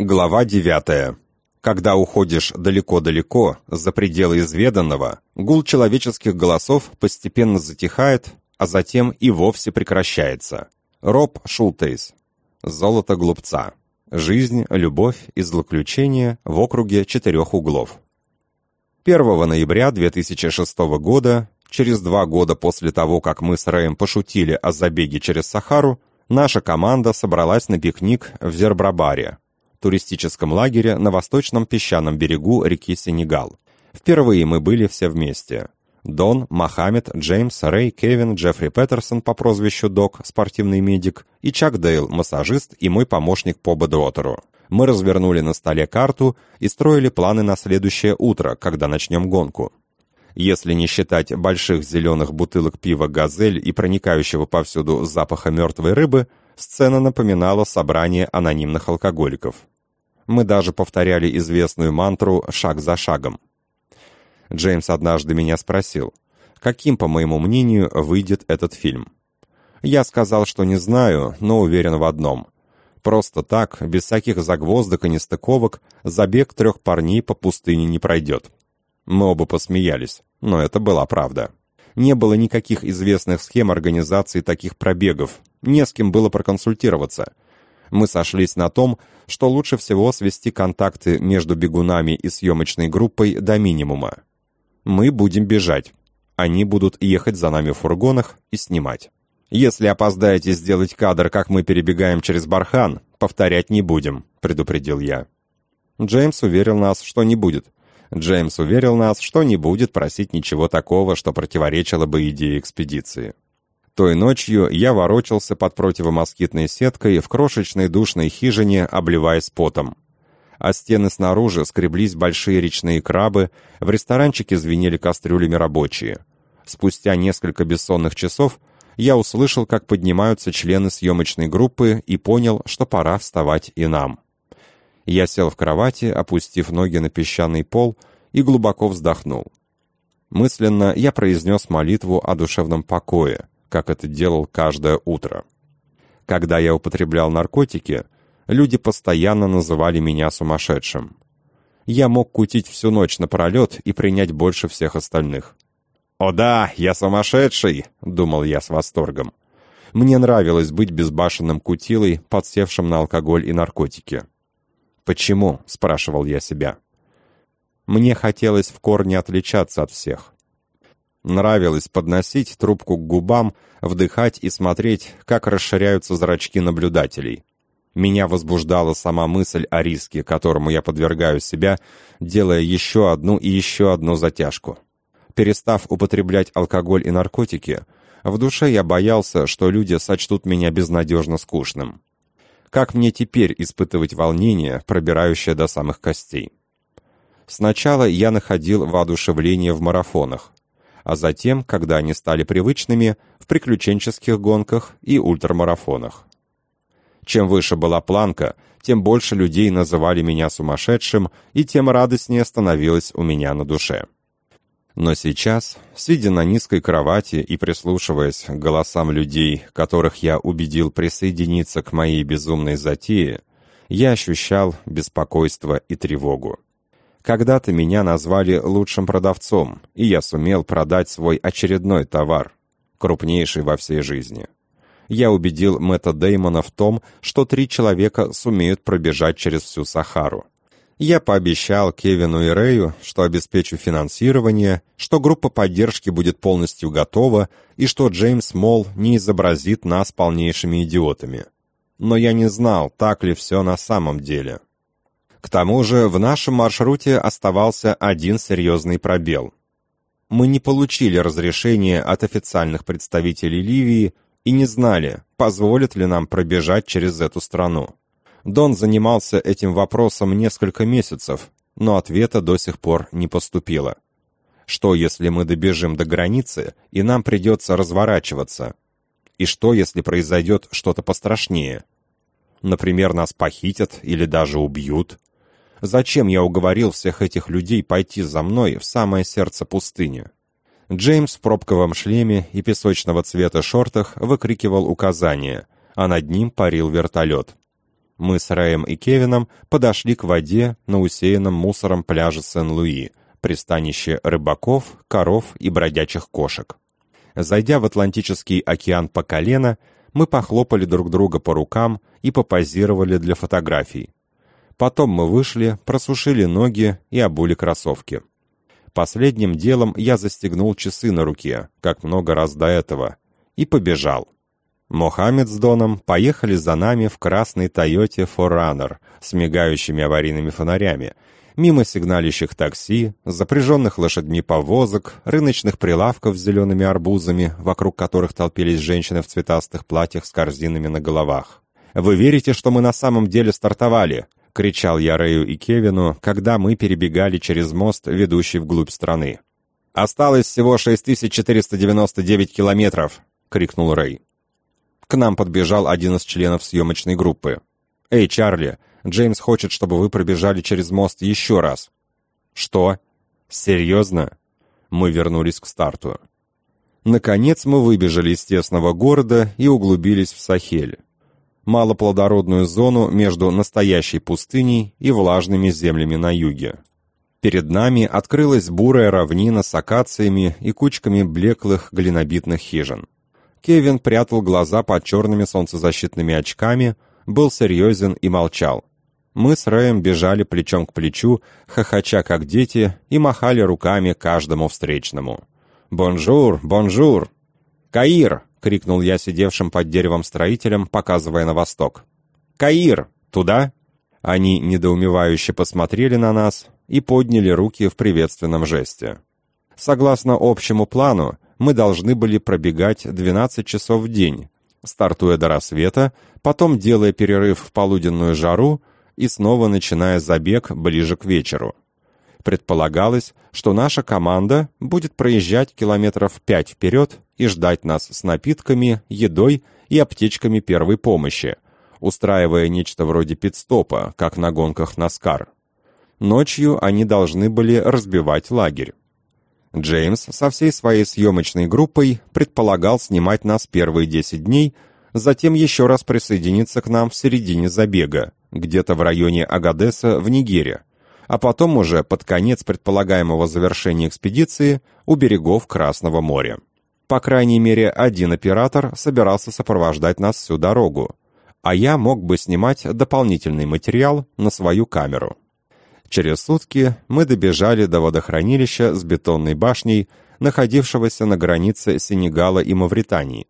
Глава 9. Когда уходишь далеко-далеко, за пределы изведанного, гул человеческих голосов постепенно затихает, а затем и вовсе прекращается. Роб Шултейс. Золото глупца. Жизнь, любовь и злоключения в округе четырех углов. 1 ноября 2006 года, через два года после того, как мы с Рэем пошутили о забеге через Сахару, наша команда собралась на пикник в Зербрабаре, туристическом лагере на восточном песчаном берегу реки Сенегал. Впервые мы были все вместе. Дон, Мохаммед, Джеймс, Рэй, Кевин, Джеффри Петерсон по прозвищу Док, спортивный медик, и Чак Дейл, массажист и мой помощник по бодротеру. Мы развернули на столе карту и строили планы на следующее утро, когда начнем гонку. Если не считать больших зеленых бутылок пива «Газель» и проникающего повсюду запаха мертвой рыбы, сцена напоминала собрание анонимных алкоголиков. Мы даже повторяли известную мантру «шаг за шагом». Джеймс однажды меня спросил, каким, по моему мнению, выйдет этот фильм. Я сказал, что не знаю, но уверен в одном. Просто так, без всяких загвоздок и нестыковок, забег трех парней по пустыне не пройдет. Мы оба посмеялись, но это была правда. Не было никаких известных схем организации таких пробегов, не с кем было проконсультироваться. Мы сошлись на том, что лучше всего свести контакты между бегунами и съемочной группой до минимума. Мы будем бежать. Они будут ехать за нами в фургонах и снимать. Если опоздаете сделать кадр, как мы перебегаем через бархан, повторять не будем», — предупредил я. Джеймс уверил нас, что не будет. Джеймс уверил нас, что не будет просить ничего такого, что противоречило бы идее экспедиции. Той ночью я ворочался под противомоскитной сеткой в крошечной душной хижине, обливаясь потом. А стены снаружи скреблись большие речные крабы, в ресторанчике звенели кастрюлями рабочие. Спустя несколько бессонных часов я услышал, как поднимаются члены съемочной группы и понял, что пора вставать и нам. Я сел в кровати, опустив ноги на песчаный пол, и глубоко вздохнул. Мысленно я произнес молитву о душевном покое, как это делал каждое утро. Когда я употреблял наркотики, люди постоянно называли меня сумасшедшим. Я мог кутить всю ночь напролет и принять больше всех остальных. «О да, я сумасшедший!» — думал я с восторгом. Мне нравилось быть безбашенным кутилой, подсевшим на алкоголь и наркотики. «Почему?» — спрашивал я себя. Мне хотелось в корне отличаться от всех. Нравилось подносить трубку к губам, вдыхать и смотреть, как расширяются зрачки наблюдателей. Меня возбуждала сама мысль о риске, которому я подвергаю себя, делая еще одну и еще одну затяжку. Перестав употреблять алкоголь и наркотики, в душе я боялся, что люди сочтут меня безнадежно скучным. Как мне теперь испытывать волнение, пробирающее до самых костей? Сначала я находил воодушевление в марафонах, а затем, когда они стали привычными, в приключенческих гонках и ультрамарафонах. Чем выше была планка, тем больше людей называли меня сумасшедшим, и тем радостнее становилось у меня на душе. Но сейчас, сидя на низкой кровати и прислушиваясь к голосам людей, которых я убедил присоединиться к моей безумной затее, я ощущал беспокойство и тревогу. Когда-то меня назвали лучшим продавцом, и я сумел продать свой очередной товар, крупнейший во всей жизни. Я убедил Мэтта Деймона в том, что три человека сумеют пробежать через всю Сахару. Я пообещал Кевину и Рэю, что обеспечу финансирование, что группа поддержки будет полностью готова и что Джеймс Молл не изобразит нас полнейшими идиотами. Но я не знал, так ли все на самом деле. К тому же в нашем маршруте оставался один серьезный пробел. Мы не получили разрешения от официальных представителей Ливии и не знали, позволят ли нам пробежать через эту страну. Дон занимался этим вопросом несколько месяцев, но ответа до сих пор не поступило. Что, если мы добежим до границы, и нам придется разворачиваться? И что, если произойдет что-то пострашнее? Например, нас похитят или даже убьют? Зачем я уговорил всех этих людей пойти за мной в самое сердце пустыни? Джеймс в пробковом шлеме и песочного цвета шортах выкрикивал указания, а над ним парил вертолет. Мы с Рэем и Кевином подошли к воде на усеянном мусором пляже Сен-Луи, пристанище рыбаков, коров и бродячих кошек. Зайдя в Атлантический океан по колено, мы похлопали друг друга по рукам и попозировали для фотографий. Потом мы вышли, просушили ноги и обули кроссовки. Последним делом я застегнул часы на руке, как много раз до этого, и побежал. Мохаммед с Доном поехали за нами в красной Тойоте Forerunner с мигающими аварийными фонарями, мимо сигналищих такси, запряженных лошадьми повозок, рыночных прилавков с зелеными арбузами, вокруг которых толпились женщины в цветастых платьях с корзинами на головах. «Вы верите, что мы на самом деле стартовали?» — кричал я Рэю и Кевину, когда мы перебегали через мост, ведущий вглубь страны. «Осталось всего 6499 километров!» — крикнул Рэй. К нам подбежал один из членов съемочной группы. «Эй, Чарли, Джеймс хочет, чтобы вы пробежали через мост еще раз». «Что? Серьезно?» Мы вернулись к старту. Наконец мы выбежали из тесного города и углубились в Сахель. Малоплодородную зону между настоящей пустыней и влажными землями на юге. Перед нами открылась бурая равнина с акациями и кучками блеклых глинобитных хижин. Кевин прятал глаза под черными солнцезащитными очками, был серьезен и молчал. Мы с Рэем бежали плечом к плечу, хохоча как дети, и махали руками каждому встречному. «Bonjour! Bonjour!» «Каир!» — крикнул я сидевшим под деревом строителям, показывая на восток. «Каир! Туда?» Они недоумевающе посмотрели на нас и подняли руки в приветственном жесте. Согласно общему плану, мы должны были пробегать 12 часов в день, стартуя до рассвета, потом делая перерыв в полуденную жару и снова начиная забег ближе к вечеру. Предполагалось, что наша команда будет проезжать километров 5 вперед и ждать нас с напитками, едой и аптечками первой помощи, устраивая нечто вроде пит-стопа, как на гонках Наскар. Ночью они должны были разбивать лагерь. Джеймс со всей своей съемочной группой предполагал снимать нас первые 10 дней, затем еще раз присоединиться к нам в середине забега, где-то в районе Агадеса в Нигере, а потом уже под конец предполагаемого завершения экспедиции у берегов Красного моря. По крайней мере, один оператор собирался сопровождать нас всю дорогу, а я мог бы снимать дополнительный материал на свою камеру. Через сутки мы добежали до водохранилища с бетонной башней, находившегося на границе Сенегала и Мавритании.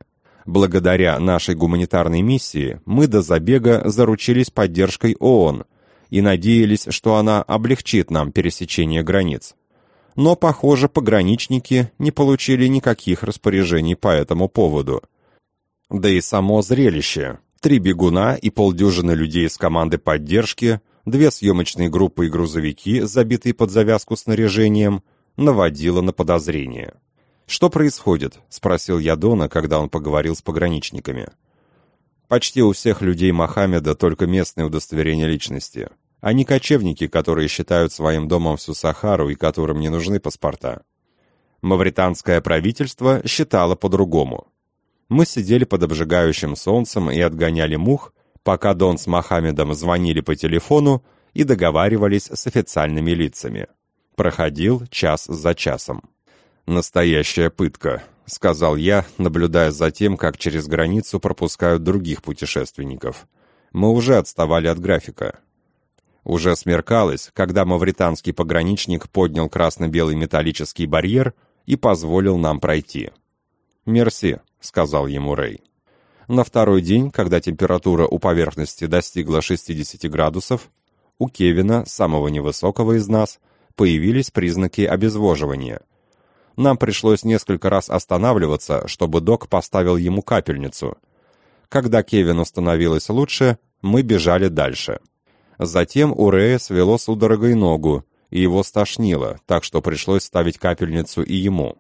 Благодаря нашей гуманитарной миссии мы до забега заручились поддержкой ООН и надеялись, что она облегчит нам пересечение границ. Но, похоже, пограничники не получили никаких распоряжений по этому поводу. Да и само зрелище. Три бегуна и полдюжины людей из команды поддержки две съемочные группы и грузовики, забитые под завязку снаряжением, наводило на подозрение. «Что происходит?» — спросил я Дона, когда он поговорил с пограничниками. «Почти у всех людей Мохаммеда только местное удостоверение личности. Они кочевники, которые считают своим домом всю Сахару и которым не нужны паспорта. Мавританское правительство считало по-другому. Мы сидели под обжигающим солнцем и отгоняли мух, пока Дон с Мохаммедом звонили по телефону и договаривались с официальными лицами. Проходил час за часом. «Настоящая пытка», — сказал я, наблюдая за тем, как через границу пропускают других путешественников. Мы уже отставали от графика. Уже смеркалось, когда мавританский пограничник поднял красно-белый металлический барьер и позволил нам пройти. «Мерси», — сказал ему Рэй. На второй день, когда температура у поверхности достигла 60 градусов, у Кевина, самого невысокого из нас, появились признаки обезвоживания. Нам пришлось несколько раз останавливаться, чтобы док поставил ему капельницу. Когда Кевину становилось лучше, мы бежали дальше. Затем у Рея свело судорогой ногу, и его стошнило, так что пришлось ставить капельницу и ему.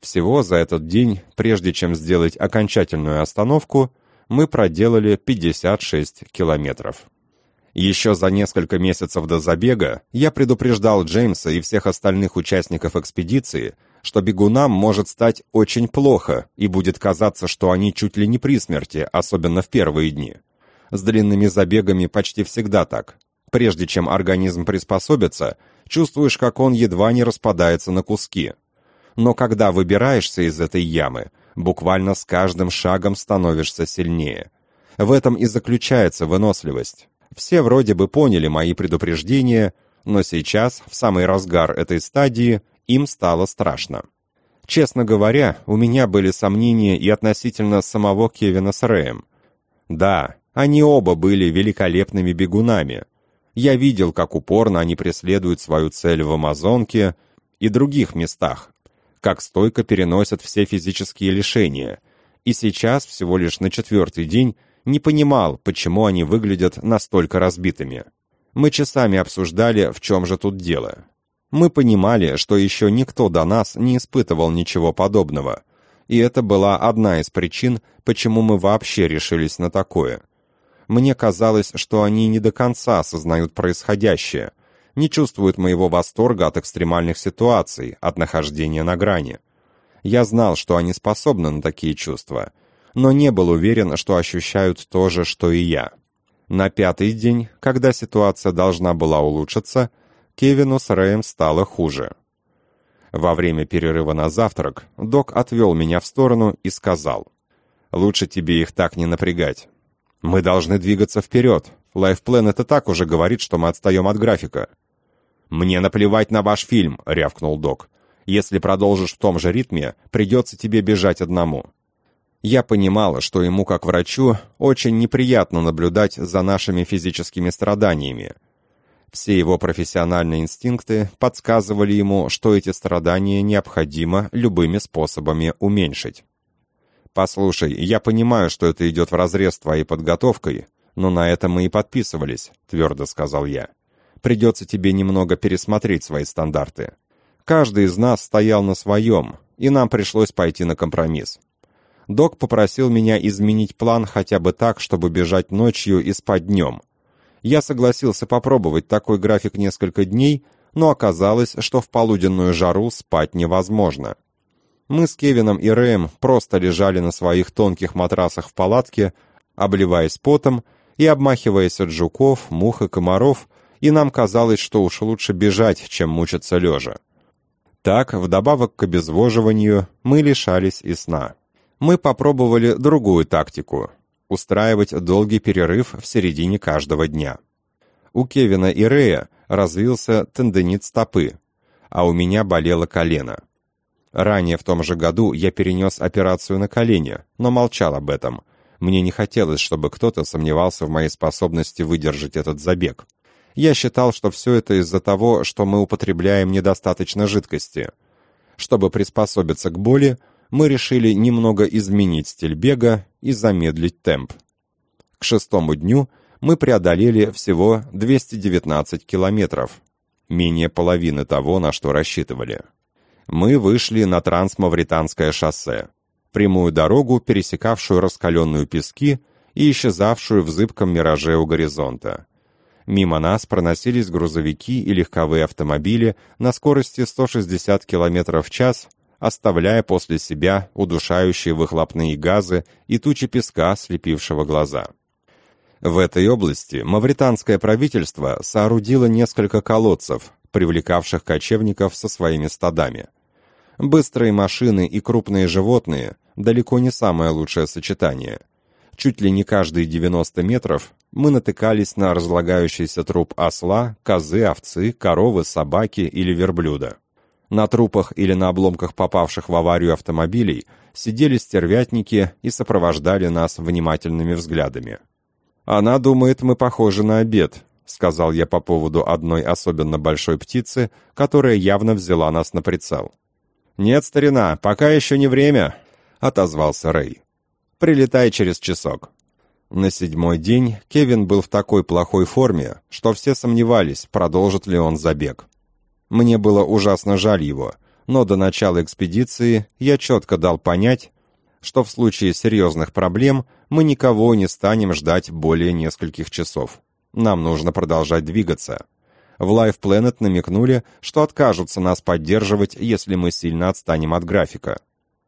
Всего за этот день, прежде чем сделать окончательную остановку, мы проделали 56 километров. Еще за несколько месяцев до забега я предупреждал Джеймса и всех остальных участников экспедиции, что бегунам может стать очень плохо и будет казаться, что они чуть ли не при смерти, особенно в первые дни. С длинными забегами почти всегда так. Прежде чем организм приспособится, чувствуешь, как он едва не распадается на куски. Но когда выбираешься из этой ямы, буквально с каждым шагом становишься сильнее. В этом и заключается выносливость. Все вроде бы поняли мои предупреждения, но сейчас, в самый разгар этой стадии, им стало страшно. Честно говоря, у меня были сомнения и относительно самого Кевина с Рэем. Да, они оба были великолепными бегунами. Я видел, как упорно они преследуют свою цель в Амазонке и других местах, как стойко переносят все физические лишения, и сейчас, всего лишь на четвертый день, не понимал, почему они выглядят настолько разбитыми. Мы часами обсуждали, в чем же тут дело. Мы понимали, что еще никто до нас не испытывал ничего подобного, и это была одна из причин, почему мы вообще решились на такое. Мне казалось, что они не до конца осознают происходящее, не чувствуют моего восторга от экстремальных ситуаций, от нахождения на грани. Я знал, что они способны на такие чувства, но не был уверен, что ощущают то же, что и я. На пятый день, когда ситуация должна была улучшиться, Кевину с Рэем стало хуже. Во время перерыва на завтрак док отвел меня в сторону и сказал, «Лучше тебе их так не напрягать. Мы должны двигаться вперед. Лайфплен это так уже говорит, что мы отстаем от графика». «Мне наплевать на ваш фильм», — рявкнул док. «Если продолжишь в том же ритме, придется тебе бежать одному». Я понимала, что ему, как врачу, очень неприятно наблюдать за нашими физическими страданиями, все его профессиональные инстинкты подсказывали ему, что эти страдания необходимо любыми способами уменьшить. «Послушай, я понимаю, что это идет вразрез с твоей подготовкой, но на это мы и подписывались», — твердо сказал я. «Придется тебе немного пересмотреть свои стандарты. Каждый из нас стоял на своем, и нам пришлось пойти на компромисс. Док попросил меня изменить план хотя бы так, чтобы бежать ночью и спать днем — я согласился попробовать такой график несколько дней, но оказалось, что в полуденную жару спать невозможно. Мы с Кевином и Рэем просто лежали на своих тонких матрасах в палатке, обливаясь потом и обмахиваясь от жуков, мух и комаров, и нам казалось, что уж лучше бежать, чем мучиться лежа. Так, вдобавок к обезвоживанию, мы лишались и сна. Мы попробовали другую тактику устраивать долгий перерыв в середине каждого дня. У Кевина и Рэя развился тендинит стопы, а у меня болело колено. Ранее в том же году я перенес операцию на колени, но молчал об этом. Мне не хотелось, чтобы кто-то сомневался в моей способности выдержать этот забег. Я считал, что все это из-за того, что мы употребляем недостаточно жидкости. Чтобы приспособиться к боли, мы решили немного изменить стиль бега и замедлить темп. К шестому дню мы преодолели всего 219 километров, менее половины того, на что рассчитывали. Мы вышли на Трансмавританское шоссе, прямую дорогу, пересекавшую раскаленную пески и исчезавшую в зыбком мираже у горизонта. Мимо нас проносились грузовики и легковые автомобили на скорости 160 км в час оставляя после себя удушающие выхлопные газы и тучи песка, слепившего глаза. В этой области мавританское правительство соорудило несколько колодцев, привлекавших кочевников со своими стадами. Быстрые машины и крупные животные – далеко не самое лучшее сочетание. Чуть ли не каждые 90 метров мы натыкались на разлагающийся труп осла, козы, овцы, коровы, собаки или верблюда. На трупах или на обломках попавших в аварию автомобилей сидели стервятники и сопровождали нас внимательными взглядами. «Она думает, мы похожи на обед», — сказал я по поводу одной особенно большой птицы, которая явно взяла нас на прицел. «Нет, старина, пока еще не время», — отозвался Рэй. «Прилетай через часок». На седьмой день Кевин был в такой плохой форме, что все сомневались, продолжит ли он забег. Мне было ужасно жаль его, но до начала экспедиции я четко дал понять, что в случае серьезных проблем мы никого не станем ждать более нескольких часов. Нам нужно продолжать двигаться. В Life Planet намекнули, что откажутся нас поддерживать, если мы сильно отстанем от графика.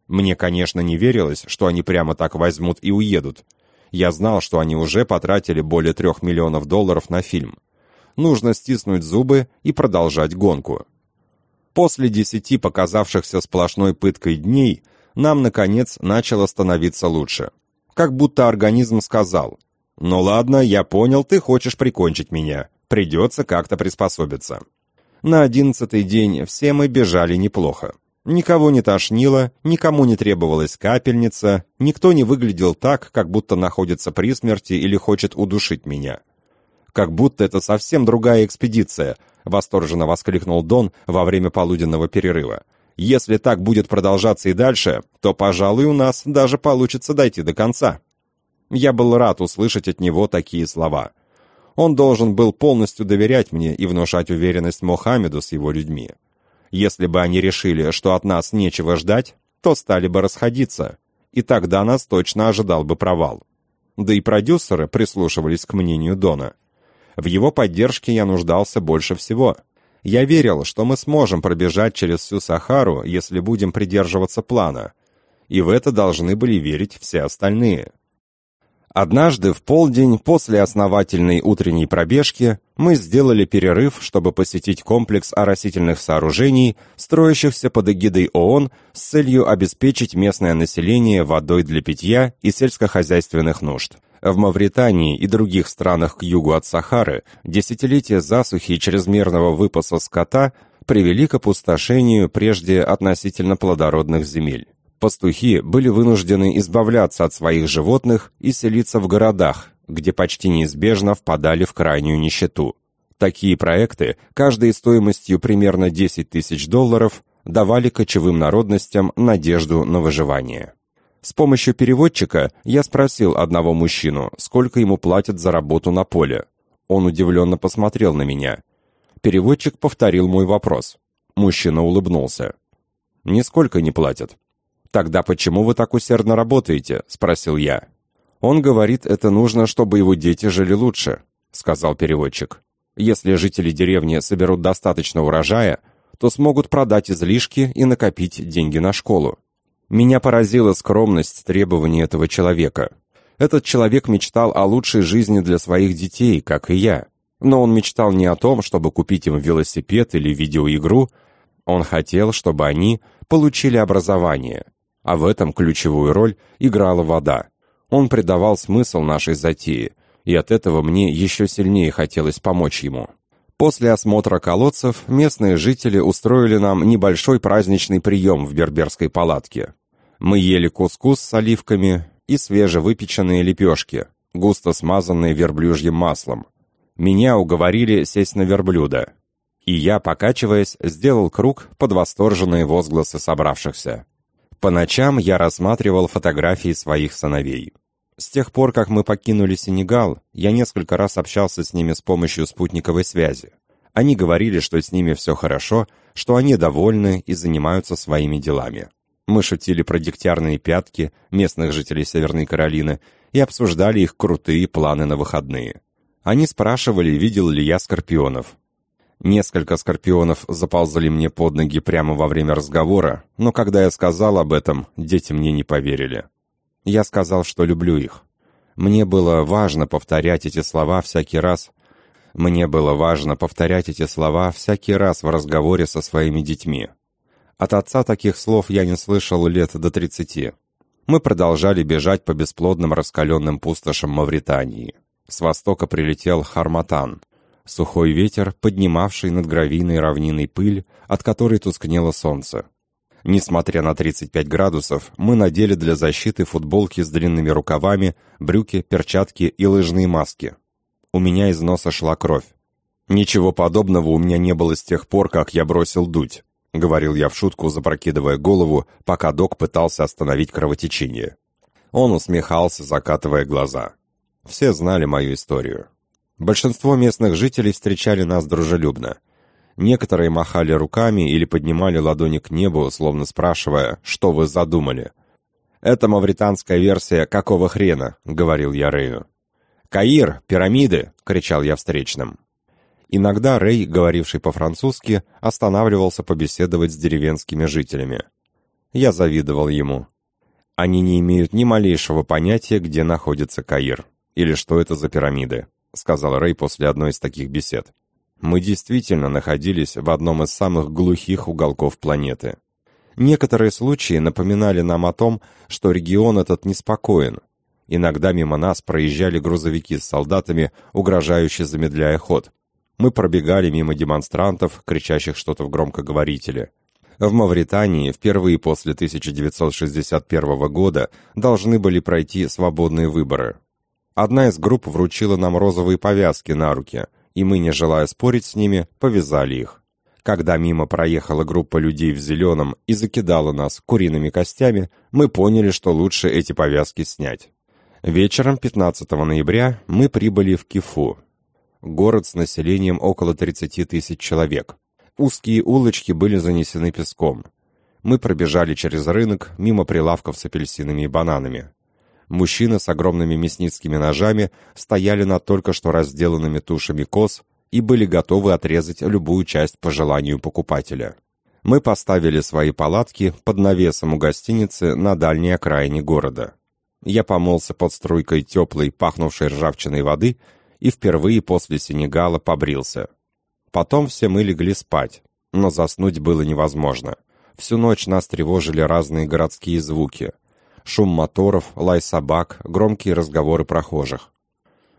Мне, конечно, не верилось, что они прямо так возьмут и уедут. Я знал, что они уже потратили более трех миллионов долларов на фильм. Нужно стиснуть зубы и продолжать гонку. После десяти показавшихся сплошной пыткой дней, нам, наконец, начало становиться лучше. Как будто организм сказал, «Ну ладно, я понял, ты хочешь прикончить меня. Придется как-то приспособиться». На одиннадцатый день все мы бежали неплохо. Никого не тошнило, никому не требовалась капельница, никто не выглядел так, как будто находится при смерти или хочет удушить меня. Как будто это совсем другая экспедиция, восторженно воскликнул Дон во время полуденного перерыва. Если так будет продолжаться и дальше, то, пожалуй, у нас даже получится дойти до конца. Я был рад услышать от него такие слова. Он должен был полностью доверять мне и внушать уверенность Мохаммеду с его людьми. Если бы они решили, что от нас нечего ждать, то стали бы расходиться, и тогда нас точно ожидал бы провал. Да и продюсеры прислушивались к мнению Дона. В его поддержке я нуждался больше всего. Я верил, что мы сможем пробежать через всю Сахару, если будем придерживаться плана. И в это должны были верить все остальные. Однажды в полдень после основательной утренней пробежки мы сделали перерыв, чтобы посетить комплекс оросительных сооружений, строящихся под эгидой ООН с целью обеспечить местное население водой для питья и сельскохозяйственных нужд. В Мавритании и других странах к югу от Сахары десятилетия засухи и чрезмерного выпаса скота привели к опустошению прежде относительно плодородных земель пастухи были вынуждены избавляться от своих животных и селиться в городах, где почти неизбежно впадали в крайнюю нищету. Такие проекты, каждой стоимостью примерно 10 тысяч долларов, давали кочевым народностям надежду на выживание. С помощью переводчика я спросил одного мужчину, сколько ему платят за работу на поле. Он удивленно посмотрел на меня. Переводчик повторил мой вопрос. Мужчина улыбнулся. «Нисколько не платят. «Тогда почему вы так усердно работаете?» — спросил я. «Он говорит, это нужно, чтобы его дети жили лучше», — сказал переводчик. «Если жители деревни соберут достаточно урожая, то смогут продать излишки и накопить деньги на школу». Меня поразила скромность требований этого человека. Этот человек мечтал о лучшей жизни для своих детей, как и я. Но он мечтал не о том, чтобы купить им велосипед или видеоигру. Он хотел, чтобы они получили образование, а в этом ключевую роль играла вода. Он придавал смысл нашей затее, и от этого мне еще сильнее хотелось помочь ему. После осмотра колодцев местные жители устроили нам небольшой праздничный прием в берберской палатке. Мы ели кускус с оливками и свежевыпеченные лепешки, густо смазанные верблюжьим маслом. Меня уговорили сесть на верблюда, и я, покачиваясь, сделал круг под восторженные возгласы собравшихся. По ночам я рассматривал фотографии своих сыновей. С тех пор, как мы покинули Сенегал, я несколько раз общался с ними с помощью спутниковой связи. Они говорили, что с ними все хорошо, что они довольны и занимаются своими делами. Мы шутили про дегтярные пятки местных жителей Северной Каролины и обсуждали их крутые планы на выходные. Они спрашивали, видел ли я скорпионов. Несколько скорпионов заползали мне под ноги прямо во время разговора, но когда я сказал об этом, дети мне не поверили. Я сказал, что люблю их. Мне было важно повторять эти слова всякий раз. Мне было важно повторять эти слова всякий раз в разговоре со своими детьми. От отца таких слов я не слышал лет до тридцати. Мы продолжали бежать по бесплодным раскаленным пустошам Мавритании. С востока прилетел Харматан — сухой ветер, поднимавший над гравийной равниной пыль, от которой тускнело солнце. Несмотря на 35 градусов, мы надели для защиты футболки с длинными рукавами, брюки, перчатки и лыжные маски. У меня из носа шла кровь. «Ничего подобного у меня не было с тех пор, как я бросил дуть», — говорил я в шутку, запрокидывая голову, пока док пытался остановить кровотечение. Он усмехался, закатывая глаза. Все знали мою историю. Большинство местных жителей встречали нас дружелюбно. Некоторые махали руками или поднимали ладони к небу, словно спрашивая, что вы задумали. «Это мавританская версия «Какого хрена?» — говорил я Рэю. «Каир! Пирамиды!» — кричал я встречным. Иногда Рэй, говоривший по-французски, останавливался побеседовать с деревенскими жителями. Я завидовал ему. Они не имеют ни малейшего понятия, где находится Каир, или что это за пирамиды, сказал Рэй после одной из таких бесед. Мы действительно находились в одном из самых глухих уголков планеты. Некоторые случаи напоминали нам о том, что регион этот неспокоен. Иногда мимо нас проезжали грузовики с солдатами, угрожающе замедляя ход. Мы пробегали мимо демонстрантов, кричащих что-то в громкоговорителе. В Мавритании впервые после 1961 года должны были пройти свободные выборы. Одна из групп вручила нам розовые повязки на руки, и мы, не желая спорить с ними, повязали их. Когда мимо проехала группа людей в зеленом и закидала нас куриными костями, мы поняли, что лучше эти повязки снять. Вечером 15 ноября мы прибыли в Кифу, город с населением около 30 тысяч человек. Узкие улочки были занесены песком. Мы пробежали через рынок, мимо прилавков с апельсинами и бананами. Мужчины с огромными мясницкими ножами стояли над только что разделанными тушами коз, и были готовы отрезать любую часть по желанию покупателя. Мы поставили свои палатки под навесом у гостиницы на дальней окраине города. Я помылся под струйкой теплой, пахнувшей ржавчиной воды и впервые после Сенегала побрился. Потом все мы легли спать, но заснуть было невозможно. Всю ночь нас тревожили разные городские звуки. Шум моторов, лай собак, громкие разговоры прохожих.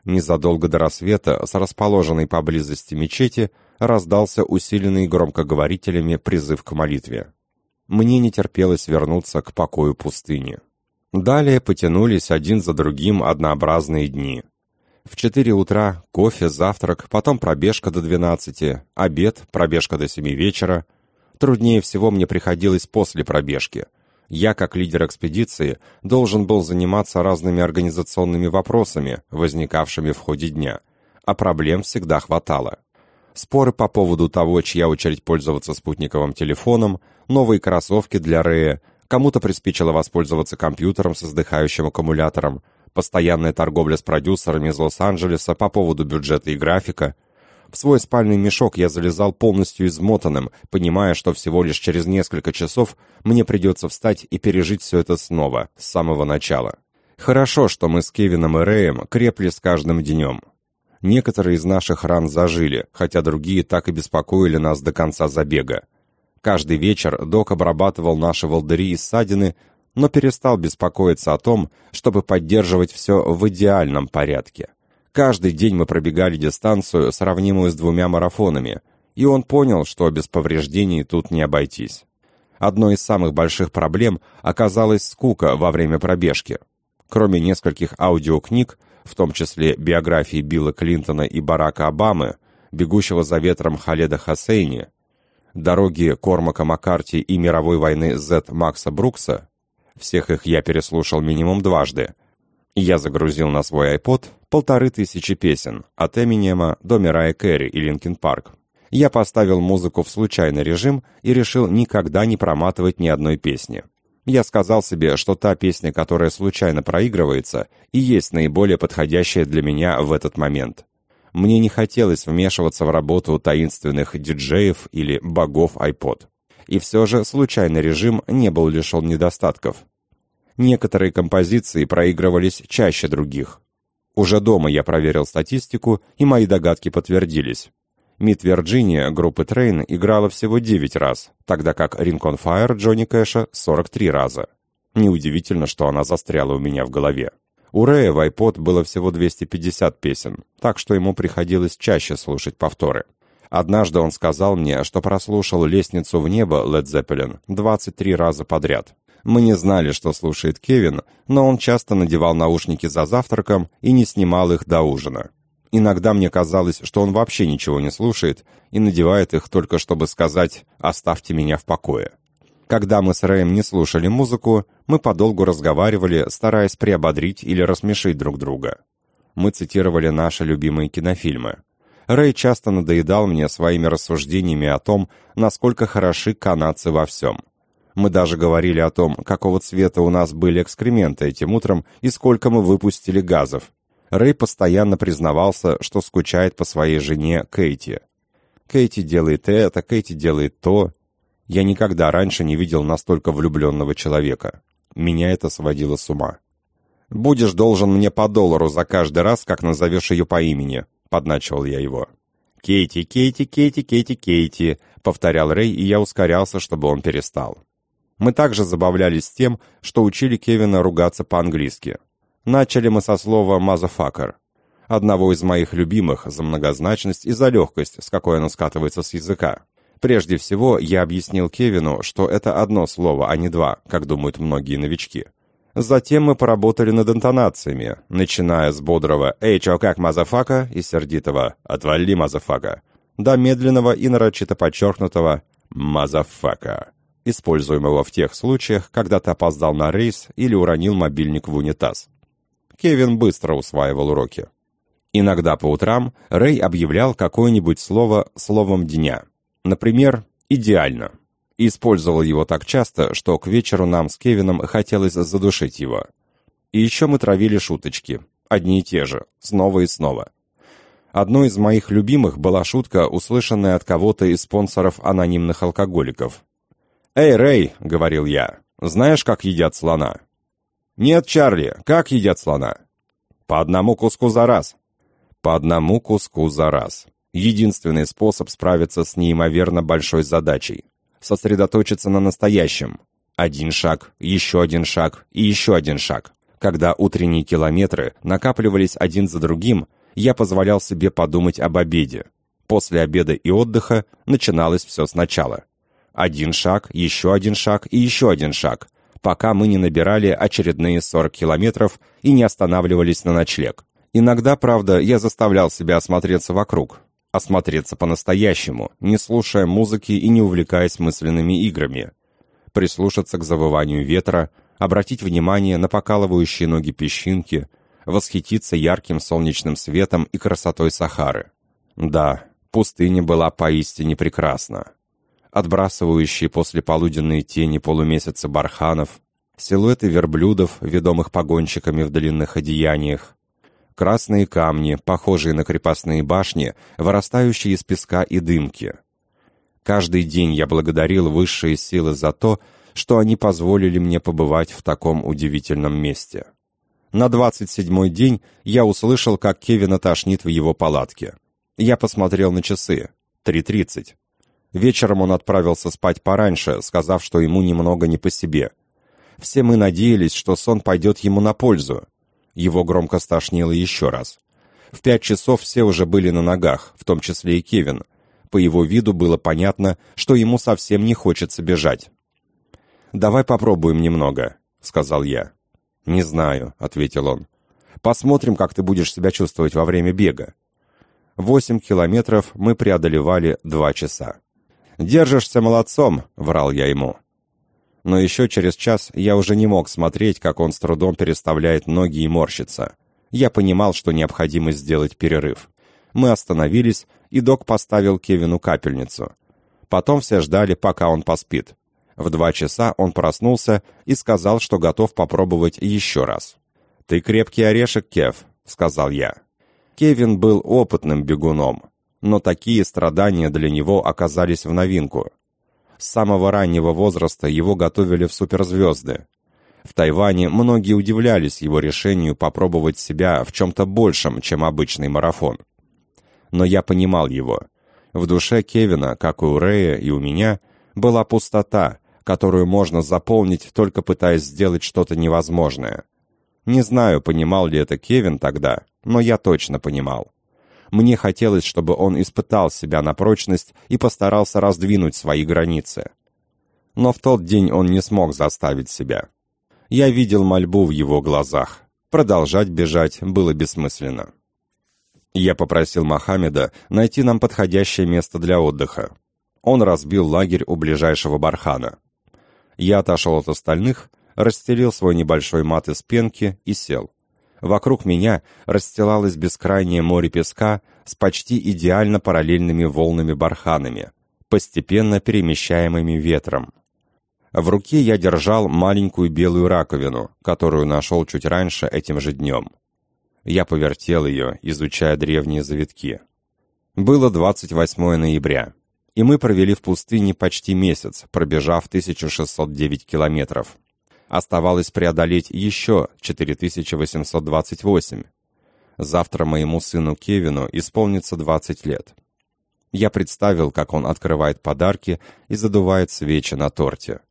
Незадолго до рассвета с расположенной поблизости мечети раздался усиленный громкоговорителями призыв к молитве. Мне не терпелось вернуться к покою пустыни. Далее потянулись один за другим однообразные дни. В четыре утра кофе, завтрак, потом пробежка до двенадцати, обед, пробежка до семи вечера. Труднее всего мне приходилось после пробежки – я, как лидер экспедиции, должен был заниматься разными организационными вопросами, возникавшими в ходе дня, а проблем всегда хватало. Споры по поводу того, чья очередь пользоваться спутниковым телефоном, новые кроссовки для Рэя, кому-то приспичило воспользоваться компьютером с издыхающим аккумулятором, постоянная торговля с продюсерами из Лос-Анджелеса по поводу бюджета и графика – в свой спальный мешок я залезал полностью измотанным, понимая, что всего лишь через несколько часов мне придется встать и пережить все это снова, с самого начала. Хорошо, что мы с Кевином и Рэем крепли с каждым днем. Некоторые из наших ран зажили, хотя другие так и беспокоили нас до конца забега. Каждый вечер док обрабатывал наши волдыри и ссадины, но перестал беспокоиться о том, чтобы поддерживать все в идеальном порядке. Каждый день мы пробегали дистанцию, сравнимую с двумя марафонами, и он понял, что без повреждений тут не обойтись. Одной из самых больших проблем оказалась скука во время пробежки. Кроме нескольких аудиокниг, в том числе биографии Билла Клинтона и Барака Обамы, бегущего за ветром Халеда Хасейни, дороги Кормака Маккарти и мировой войны Z Макса Брукса, всех их я переслушал минимум дважды, я загрузил на свой iPod полторы тысячи песен, от Эминема до Мэрайи Кэри и Linkin Park. Я поставил музыку в случайный режим и решил никогда не проматывать ни одной песни. Я сказал себе, что та песня, которая случайно проигрывается, и есть наиболее подходящая для меня в этот момент. Мне не хотелось вмешиваться в работу таинственных диджеев или богов iPod. И все же случайный режим не был лишен недостатков. Некоторые композиции проигрывались чаще других. Уже дома я проверил статистику, и мои догадки подтвердились. Meet Virginia группы Train играла всего 9 раз, тогда как on Fire Джонни Кэша 43 раза. Неудивительно, что она застряла у меня в голове. У Рэя в iPod было всего 250 песен, так что ему приходилось чаще слушать повторы. Однажды он сказал мне, что прослушал «Лестницу в небо» Led Zeppelin 23 раза подряд. Мы не знали, что слушает Кевин, но он часто надевал наушники за завтраком и не снимал их до ужина. Иногда мне казалось, что он вообще ничего не слушает и надевает их только чтобы сказать «оставьте меня в покое». Когда мы с Рэем не слушали музыку, мы подолгу разговаривали, стараясь приободрить или рассмешить друг друга. Мы цитировали наши любимые кинофильмы. Рэй часто надоедал мне своими рассуждениями о том, насколько хороши канадцы во всем – мы даже говорили о том, какого цвета у нас были экскременты этим утром и сколько мы выпустили газов. Рэй постоянно признавался, что скучает по своей жене Кейти. Кейти делает это, Кейти делает то. Я никогда раньше не видел настолько влюбленного человека. Меня это сводило с ума. «Будешь должен мне по доллару за каждый раз, как назовешь ее по имени», — подначивал я его. «Кейти, Кейти, Кейти, Кейти, Кейти», — повторял Рэй, и я ускорялся, чтобы он перестал. Мы также забавлялись тем, что учили Кевина ругаться по-английски. Начали мы со слова «motherfucker», одного из моих любимых за многозначность и за легкость, с какой оно скатывается с языка. Прежде всего, я объяснил Кевину, что это одно слово, а не два, как думают многие новички. Затем мы поработали над интонациями, начиная с бодрого «Эй, чё, как, motherfucker?» и сердитого «Отвали, motherfucker!» до медленного и нарочито подчеркнутого «motherfucker», используемого в тех случаях, когда ты опоздал на рейс или уронил мобильник в унитаз. Кевин быстро усваивал уроки. Иногда по утрам Рэй объявлял какое-нибудь слово словом дня – Например, «идеально». И использовал его так часто, что к вечеру нам с Кевином хотелось задушить его. И еще мы травили шуточки. Одни и те же, снова и снова. Одной из моих любимых была шутка, услышанная от кого-то из спонсоров анонимных алкоголиков. «Эй, Рэй», — говорил я, — «знаешь, как едят слона?» «Нет, Чарли, как едят слона?» «По одному куску за раз». «По одному куску за раз». Единственный способ справиться с неимоверно большой задачей. Сосредоточиться на настоящем. Один шаг, еще один шаг и еще один шаг. Когда утренние километры накапливались один за другим, я позволял себе подумать об обеде. После обеда и отдыха начиналось все сначала. Один шаг, еще один шаг и еще один шаг, пока мы не набирали очередные 40 километров и не останавливались на ночлег. Иногда, правда, я заставлял себя осмотреться вокруг, осмотреться по-настоящему, не слушая музыки и не увлекаясь мысленными играми, прислушаться к завыванию ветра, обратить внимание на покалывающие ноги песчинки, восхититься ярким солнечным светом и красотой Сахары. Да, пустыня была поистине прекрасна. Отбрасывающие после полуденные тени полумесяца барханов, силуэты верблюдов, ведомых погонщиками в длинных одеяниях, красные камни, похожие на крепостные башни, вырастающие из песка и дымки. Каждый день я благодарил высшие силы за то, что они позволили мне побывать в таком удивительном месте. На двадцать седьмой день я услышал, как Кевина тошнит в его палатке. Я посмотрел на часы. Три тридцать. Вечером он отправился спать пораньше, сказав, что ему немного не по себе. Все мы надеялись, что сон пойдет ему на пользу. Его громко стошнило еще раз. В пять часов все уже были на ногах, в том числе и Кевин. По его виду было понятно, что ему совсем не хочется бежать. «Давай попробуем немного», — сказал я. «Не знаю», — ответил он. «Посмотрим, как ты будешь себя чувствовать во время бега». Восемь километров мы преодолевали два часа. «Держишься молодцом», — врал я ему но еще через час я уже не мог смотреть, как он с трудом переставляет ноги и морщится. Я понимал, что необходимо сделать перерыв. Мы остановились, и док поставил Кевину капельницу. Потом все ждали, пока он поспит. В два часа он проснулся и сказал, что готов попробовать еще раз. «Ты крепкий орешек, Кев», — сказал я. Кевин был опытным бегуном, но такие страдания для него оказались в новинку. С самого раннего возраста его готовили в суперзвезды. В Тайване многие удивлялись его решению попробовать себя в чем-то большем, чем обычный марафон. Но я понимал его. В душе Кевина, как и у Рэя и у меня, была пустота, которую можно заполнить, только пытаясь сделать что-то невозможное. Не знаю, понимал ли это Кевин тогда, но я точно понимал. Мне хотелось, чтобы он испытал себя на прочность и постарался раздвинуть свои границы. Но в тот день он не смог заставить себя. Я видел мольбу в его глазах. Продолжать бежать было бессмысленно. Я попросил Мохаммеда найти нам подходящее место для отдыха. Он разбил лагерь у ближайшего бархана. Я отошел от остальных, расстелил свой небольшой мат из пенки и сел. Вокруг меня расстилалось бескрайнее море песка с почти идеально параллельными волнами-барханами, постепенно перемещаемыми ветром. В руке я держал маленькую белую раковину, которую нашел чуть раньше этим же днем. Я повертел ее, изучая древние завитки. Было 28 ноября, и мы провели в пустыне почти месяц, пробежав 1609 километров. Оставалось преодолеть еще 4828. Завтра моему сыну Кевину исполнится 20 лет. Я представил, как он открывает подарки и задувает свечи на торте.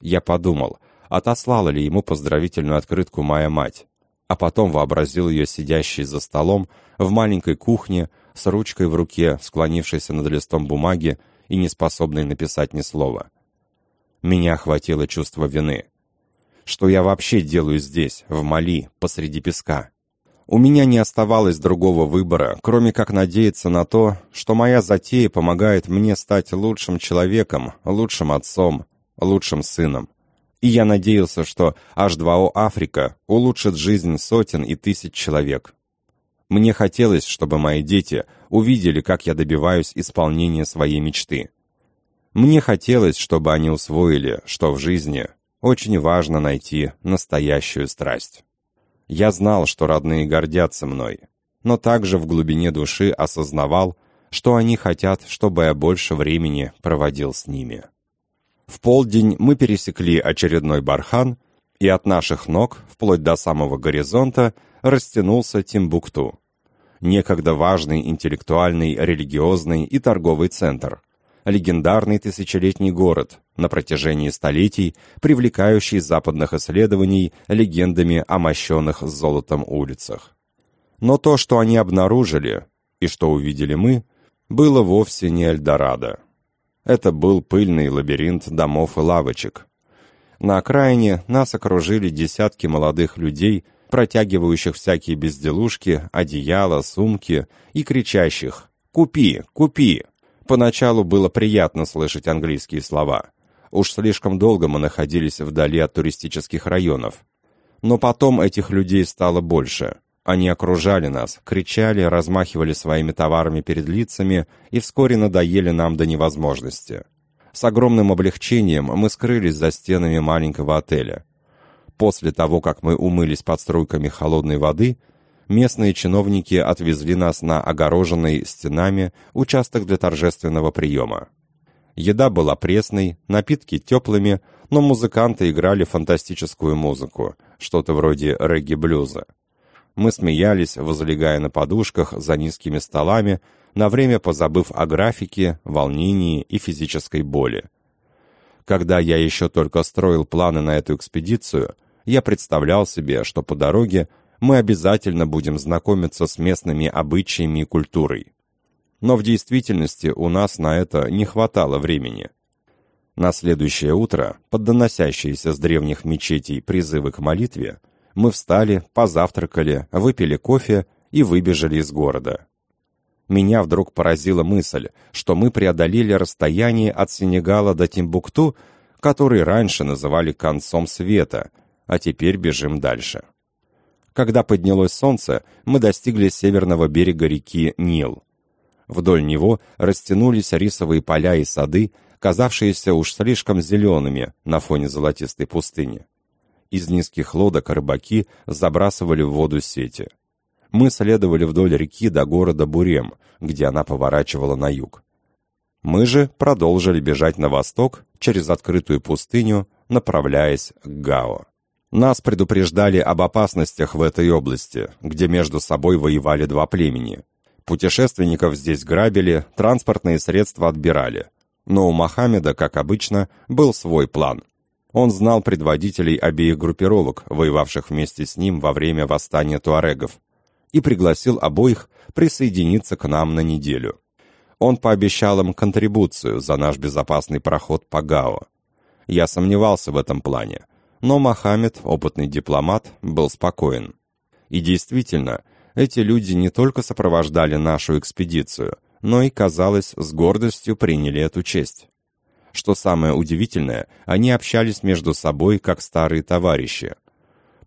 Я подумал, отослала ли ему поздравительную открытку моя мать, а потом вообразил ее сидящей за столом в маленькой кухне с ручкой в руке, склонившейся над листом бумаги и не способной написать ни слова. Меня охватило чувство вины. Что я вообще делаю здесь, в Мали, посреди песка? У меня не оставалось другого выбора, кроме как надеяться на то, что моя затея помогает мне стать лучшим человеком, лучшим отцом, лучшим сыном. И я надеялся, что H2O Африка улучшит жизнь сотен и тысяч человек. Мне хотелось, чтобы мои дети увидели, как я добиваюсь исполнения своей мечты. Мне хотелось, чтобы они усвоили, что в жизни очень важно найти настоящую страсть. Я знал, что родные гордятся мной, но также в глубине души осознавал, что они хотят, чтобы я больше времени проводил с ними. В полдень мы пересекли очередной бархан, и от наших ног, вплоть до самого горизонта, растянулся Тимбукту. Некогда важный интеллектуальный, религиозный и торговый центр. Легендарный тысячелетний город, на протяжении столетий привлекающий западных исследований легендами о мощенных золотом улицах. Но то, что они обнаружили, и что увидели мы, было вовсе не Эльдорадо. Это был пыльный лабиринт домов и лавочек. На окраине нас окружили десятки молодых людей, протягивающих всякие безделушки, одеяла, сумки и кричащих «Купи! Купи!». Поначалу было приятно слышать английские слова – Уж слишком долго мы находились вдали от туристических районов. Но потом этих людей стало больше. Они окружали нас, кричали, размахивали своими товарами перед лицами и вскоре надоели нам до невозможности. С огромным облегчением мы скрылись за стенами маленького отеля. После того, как мы умылись под струйками холодной воды, местные чиновники отвезли нас на огороженный стенами участок для торжественного приема. Еда была пресной, напитки теплыми, но музыканты играли фантастическую музыку, что-то вроде регги-блюза. Мы смеялись, возлегая на подушках за низкими столами, на время позабыв о графике, волнении и физической боли. Когда я еще только строил планы на эту экспедицию, я представлял себе, что по дороге мы обязательно будем знакомиться с местными обычаями и культурой но в действительности у нас на это не хватало времени. На следующее утро, под доносящиеся с древних мечетей призывы к молитве, мы встали, позавтракали, выпили кофе и выбежали из города. Меня вдруг поразила мысль, что мы преодолели расстояние от Сенегала до Тимбукту, который раньше называли концом света, а теперь бежим дальше. Когда поднялось солнце, мы достигли северного берега реки Нил. Вдоль него растянулись рисовые поля и сады, казавшиеся уж слишком зелеными на фоне золотистой пустыни. Из низких лодок рыбаки забрасывали в воду сети. Мы следовали вдоль реки до города Бурем, где она поворачивала на юг. Мы же продолжили бежать на восток через открытую пустыню, направляясь к Гао. Нас предупреждали об опасностях в этой области, где между собой воевали два племени Путешественников здесь грабили, транспортные средства отбирали. Но у Мохаммеда, как обычно, был свой план. Он знал предводителей обеих группировок, воевавших вместе с ним во время восстания туарегов, и пригласил обоих присоединиться к нам на неделю. Он пообещал им контрибуцию за наш безопасный проход по Гао. Я сомневался в этом плане, но Мохаммед, опытный дипломат, был спокоен. И действительно, эти люди не только сопровождали нашу экспедицию, но и, казалось, с гордостью приняли эту честь. Что самое удивительное, они общались между собой как старые товарищи.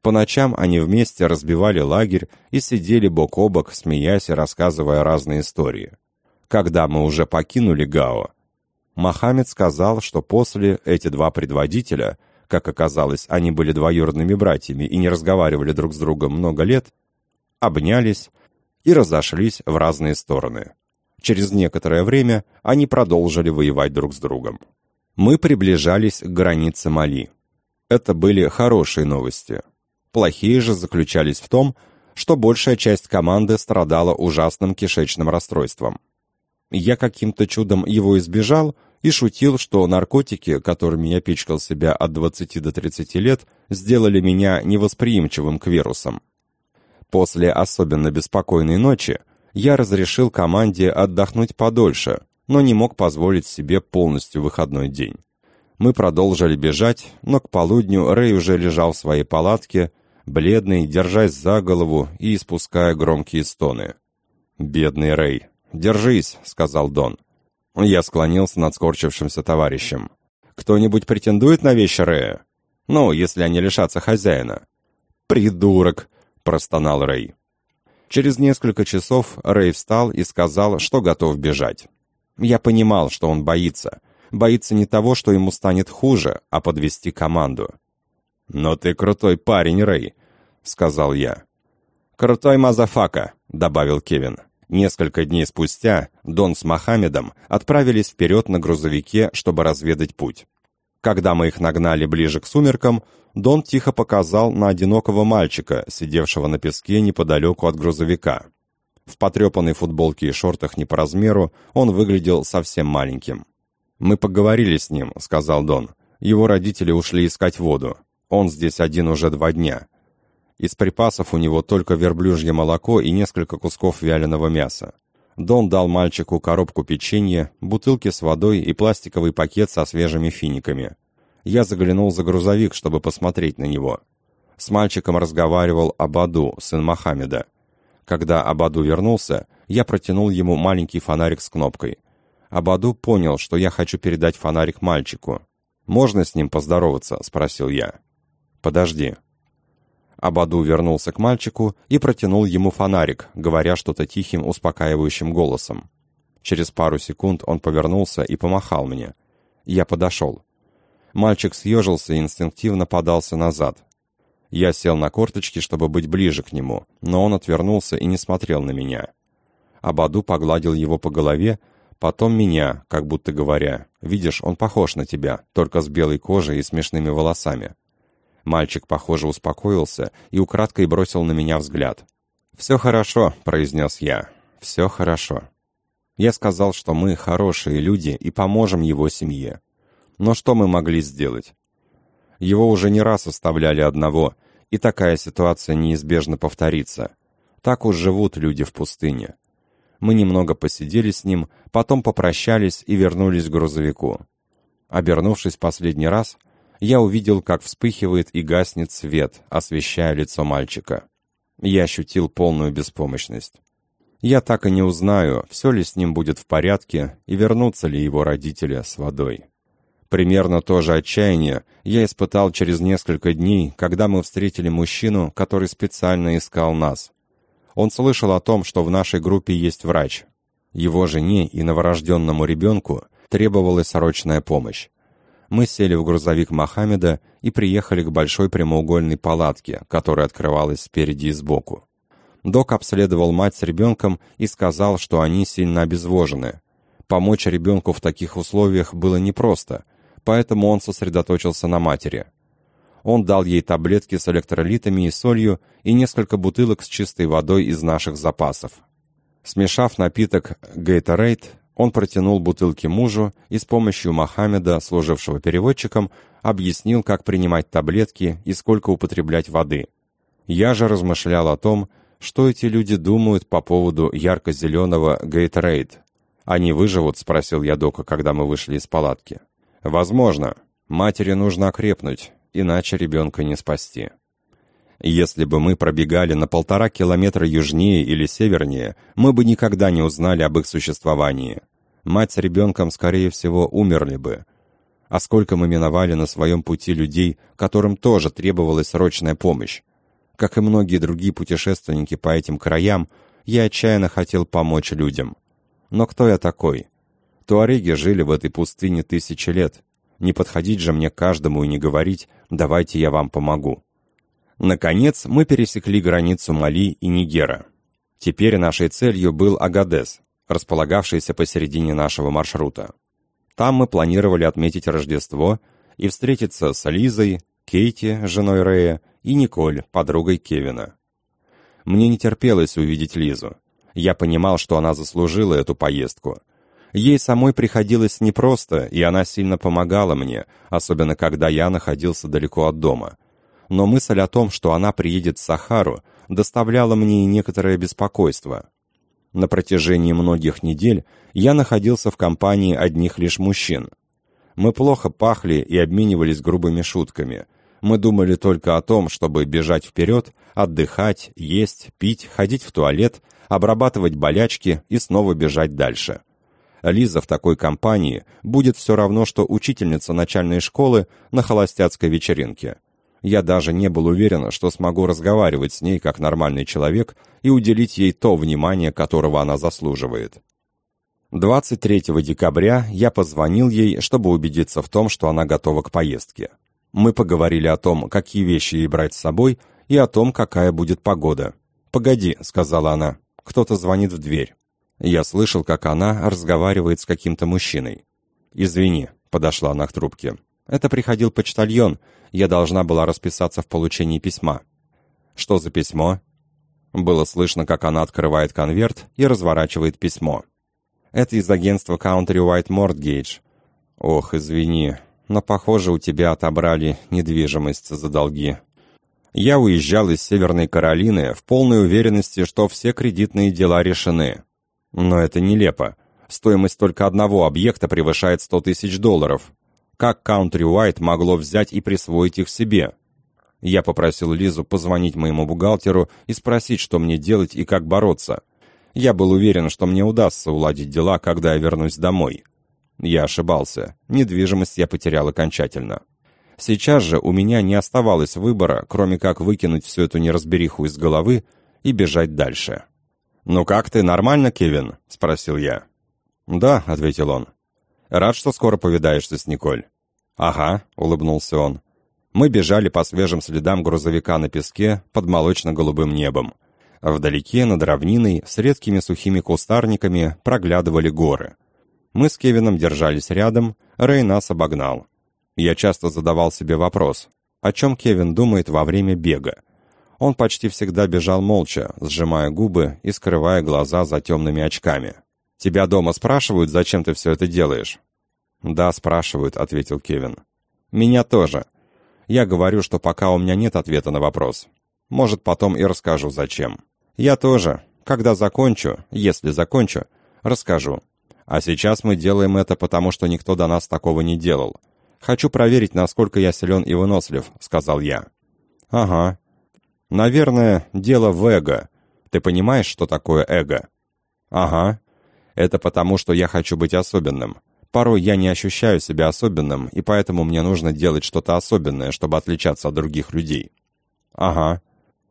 По ночам они вместе разбивали лагерь и сидели бок о бок, смеясь и рассказывая разные истории. Когда мы уже покинули Гао, Мохаммед сказал, что после эти два предводителя, как оказалось, они были двоюродными братьями и не разговаривали друг с другом много лет, обнялись и разошлись в разные стороны. Через некоторое время они продолжили воевать друг с другом. Мы приближались к границе Мали. Это были хорошие новости. Плохие же заключались в том, что большая часть команды страдала ужасным кишечным расстройством. Я каким-то чудом его избежал и шутил, что наркотики, которыми я пичкал себя от 20 до 30 лет, сделали меня невосприимчивым к вирусам. После особенно беспокойной ночи я разрешил команде отдохнуть подольше, но не мог позволить себе полностью выходной день. Мы продолжили бежать, но к полудню Рэй уже лежал в своей палатке, бледный, держась за голову и испуская громкие стоны. «Бедный Рэй, держись», — сказал Дон. Я склонился над скорчившимся товарищем. «Кто-нибудь претендует на вещи Рэя? Ну, если они лишатся хозяина». «Придурок!» — простонал Рэй. Через несколько часов Рэй встал и сказал, что готов бежать. Я понимал, что он боится. Боится не того, что ему станет хуже, а подвести команду. «Но ты крутой парень, Рэй», — сказал я. «Крутой motherfucker», — добавил Кевин. Несколько дней спустя Дон с Мохаммедом отправились вперед на грузовике, чтобы разведать путь. Когда мы их нагнали ближе к сумеркам, Дон тихо показал на одинокого мальчика, сидевшего на песке неподалеку от грузовика. В потрепанной футболке и шортах не по размеру он выглядел совсем маленьким. «Мы поговорили с ним», — сказал Дон. «Его родители ушли искать воду. Он здесь один уже два дня. Из припасов у него только верблюжье молоко и несколько кусков вяленого мяса. Дон дал мальчику коробку печенья, бутылки с водой и пластиковый пакет со свежими финиками. Я заглянул за грузовик, чтобы посмотреть на него. С мальчиком разговаривал Абаду, сын Мохаммеда. Когда Абаду вернулся, я протянул ему маленький фонарик с кнопкой. Абаду понял, что я хочу передать фонарик мальчику. «Можно с ним поздороваться?» — спросил я. «Подожди», Абаду вернулся к мальчику и протянул ему фонарик, говоря что-то тихим, успокаивающим голосом. Через пару секунд он повернулся и помахал мне. Я подошел. Мальчик съежился и инстинктивно подался назад. Я сел на корточки, чтобы быть ближе к нему, но он отвернулся и не смотрел на меня. Абаду погладил его по голове, потом меня, как будто говоря, «Видишь, он похож на тебя, только с белой кожей и смешными волосами». Мальчик, похоже, успокоился и украдкой бросил на меня взгляд. «Все хорошо», — произнес я. «Все хорошо». Я сказал, что мы хорошие люди и поможем его семье. Но что мы могли сделать? Его уже не раз оставляли одного, и такая ситуация неизбежно повторится. Так уж живут люди в пустыне. Мы немного посидели с ним, потом попрощались и вернулись к грузовику. Обернувшись последний раз, я увидел, как вспыхивает и гаснет свет, освещая лицо мальчика. Я ощутил полную беспомощность. Я так и не узнаю, все ли с ним будет в порядке и вернутся ли его родители с водой. Примерно то же отчаяние я испытал через несколько дней, когда мы встретили мужчину, который специально искал нас. Он слышал о том, что в нашей группе есть врач. Его жене и новорожденному ребенку требовалась срочная помощь мы сели в грузовик Мохаммеда и приехали к большой прямоугольной палатке, которая открывалась спереди и сбоку. Док обследовал мать с ребенком и сказал, что они сильно обезвожены. Помочь ребенку в таких условиях было непросто, поэтому он сосредоточился на матери. Он дал ей таблетки с электролитами и солью и несколько бутылок с чистой водой из наших запасов. Смешав напиток Gatorade, он протянул бутылки мужу и с помощью Мохаммеда, служившего переводчиком, объяснил, как принимать таблетки и сколько употреблять воды. Я же размышлял о том, что эти люди думают по поводу ярко-зеленого Гейтрейд. «Они выживут?» — спросил я Дока, когда мы вышли из палатки. «Возможно. Матери нужно окрепнуть, иначе ребенка не спасти». Если бы мы пробегали на полтора километра южнее или севернее, мы бы никогда не узнали об их существовании. Мать с ребенком, скорее всего, умерли бы. А сколько мы миновали на своем пути людей, которым тоже требовалась срочная помощь. Как и многие другие путешественники по этим краям, я отчаянно хотел помочь людям. Но кто я такой? Туареги жили в этой пустыне тысячи лет. Не подходить же мне каждому и не говорить «давайте я вам помогу». Наконец, мы пересекли границу Мали и Нигера. Теперь нашей целью был Агадес, располагавшийся посередине нашего маршрута. Там мы планировали отметить Рождество и встретиться с Лизой, Кейти, женой Рэя, и Николь, подругой Кевина. Мне не терпелось увидеть Лизу. Я понимал, что она заслужила эту поездку. Ей самой приходилось непросто, и она сильно помогала мне, особенно когда я находился далеко от дома. Но мысль о том, что она приедет в Сахару, доставляла мне и некоторое беспокойство. На протяжении многих недель я находился в компании одних лишь мужчин. Мы плохо пахли и обменивались грубыми шутками, мы думали только о том, чтобы бежать вперед, отдыхать, есть, пить, ходить в туалет, обрабатывать болячки и снова бежать дальше. Лиза в такой компании будет все равно, что учительница начальной школы на холостяцкой вечеринке. Я даже не был уверен, что смогу разговаривать с ней как нормальный человек и уделить ей то внимание, которого она заслуживает. 23 декабря я позвонил ей, чтобы убедиться в том, что она готова к поездке. Мы поговорили о том, какие вещи ей брать с собой, и о том, какая будет погода. «Погоди», — сказала она, — «кто-то звонит в дверь». Я слышал, как она разговаривает с каким-то мужчиной. «Извини», — подошла она к трубке. «Это приходил почтальон. Я должна была расписаться в получении письма». «Что за письмо?» Было слышно, как она открывает конверт и разворачивает письмо. «Это из агентства Country White Mortgage». «Ох, извини, но, похоже, у тебя отобрали недвижимость за долги. Я уезжал из Северной Каролины в полной уверенности, что все кредитные дела решены. Но это нелепо. Стоимость только одного объекта превышает 100 тысяч долларов. Как Country White могло взять и присвоить их себе? Я попросил Лизу позвонить моему бухгалтеру и спросить, что мне делать и как бороться. Я был уверен, что мне удастся уладить дела, когда я вернусь домой. Я ошибался. Недвижимость я потерял окончательно. Сейчас же у меня не оставалось выбора, кроме как выкинуть всю эту неразбериху из головы и бежать дальше. «Ну как ты, нормально, Кевин?» — спросил я. «Да», — ответил он. «Рад, что скоро повидаешься с Николь». «Ага», — улыбнулся он. Мы бежали по свежим следам грузовика на песке под молочно-голубым небом. Вдалеке, над равниной, с редкими сухими кустарниками проглядывали горы — мы с Кевином держались рядом, Рэй нас обогнал. Я часто задавал себе вопрос, о чем Кевин думает во время бега. Он почти всегда бежал молча, сжимая губы и скрывая глаза за темными очками. «Тебя дома спрашивают, зачем ты все это делаешь?» «Да, спрашивают», — ответил Кевин. «Меня тоже. Я говорю, что пока у меня нет ответа на вопрос. Может, потом и расскажу, зачем. Я тоже. Когда закончу, если закончу, расскажу. А сейчас мы делаем это потому, что никто до нас такого не делал. Хочу проверить, насколько я силен и вынослив», — сказал я. «Ага. Наверное, дело в эго. Ты понимаешь, что такое эго?» «Ага. Это потому, что я хочу быть особенным. Порой я не ощущаю себя особенным, и поэтому мне нужно делать что-то особенное, чтобы отличаться от других людей». «Ага.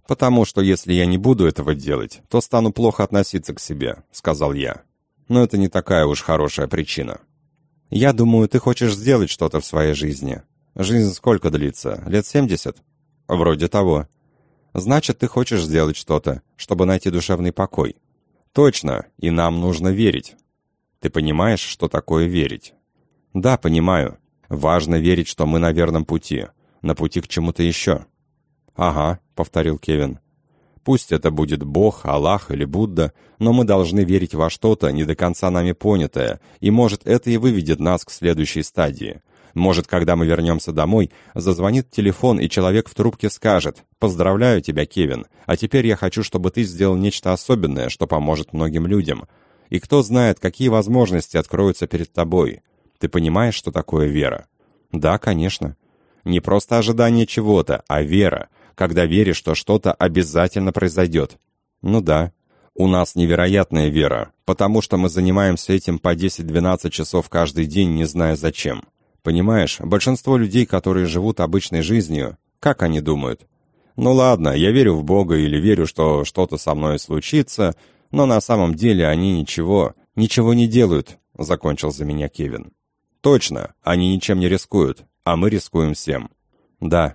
Потому что если я не буду этого делать, то стану плохо относиться к себе», — сказал я но это не такая уж хорошая причина. Я думаю, ты хочешь сделать что-то в своей жизни. Жизнь сколько длится? Лет семьдесят? Вроде того. Значит, ты хочешь сделать что-то, чтобы найти душевный покой. Точно, и нам нужно верить. Ты понимаешь, что такое верить? Да, понимаю. Важно верить, что мы на верном пути, на пути к чему-то еще. Ага, повторил Кевин. Пусть это будет Бог, Аллах или Будда, но мы должны верить во что-то, не до конца нами понятое, и, может, это и выведет нас к следующей стадии. Может, когда мы вернемся домой, зазвонит телефон, и человек в трубке скажет «Поздравляю тебя, Кевин, а теперь я хочу, чтобы ты сделал нечто особенное, что поможет многим людям». И кто знает, какие возможности откроются перед тобой. Ты понимаешь, что такое вера? Да, конечно. Не просто ожидание чего-то, а вера — когда веришь, что что-то обязательно произойдет. Ну да, у нас невероятная вера, потому что мы занимаемся этим по 10-12 часов каждый день, не зная зачем. Понимаешь, большинство людей, которые живут обычной жизнью, как они думают? Ну ладно, я верю в Бога или верю, что что-то со мной случится, но на самом деле они ничего, ничего не делают, закончил за меня Кевин. Точно, они ничем не рискуют, а мы рискуем всем. Да,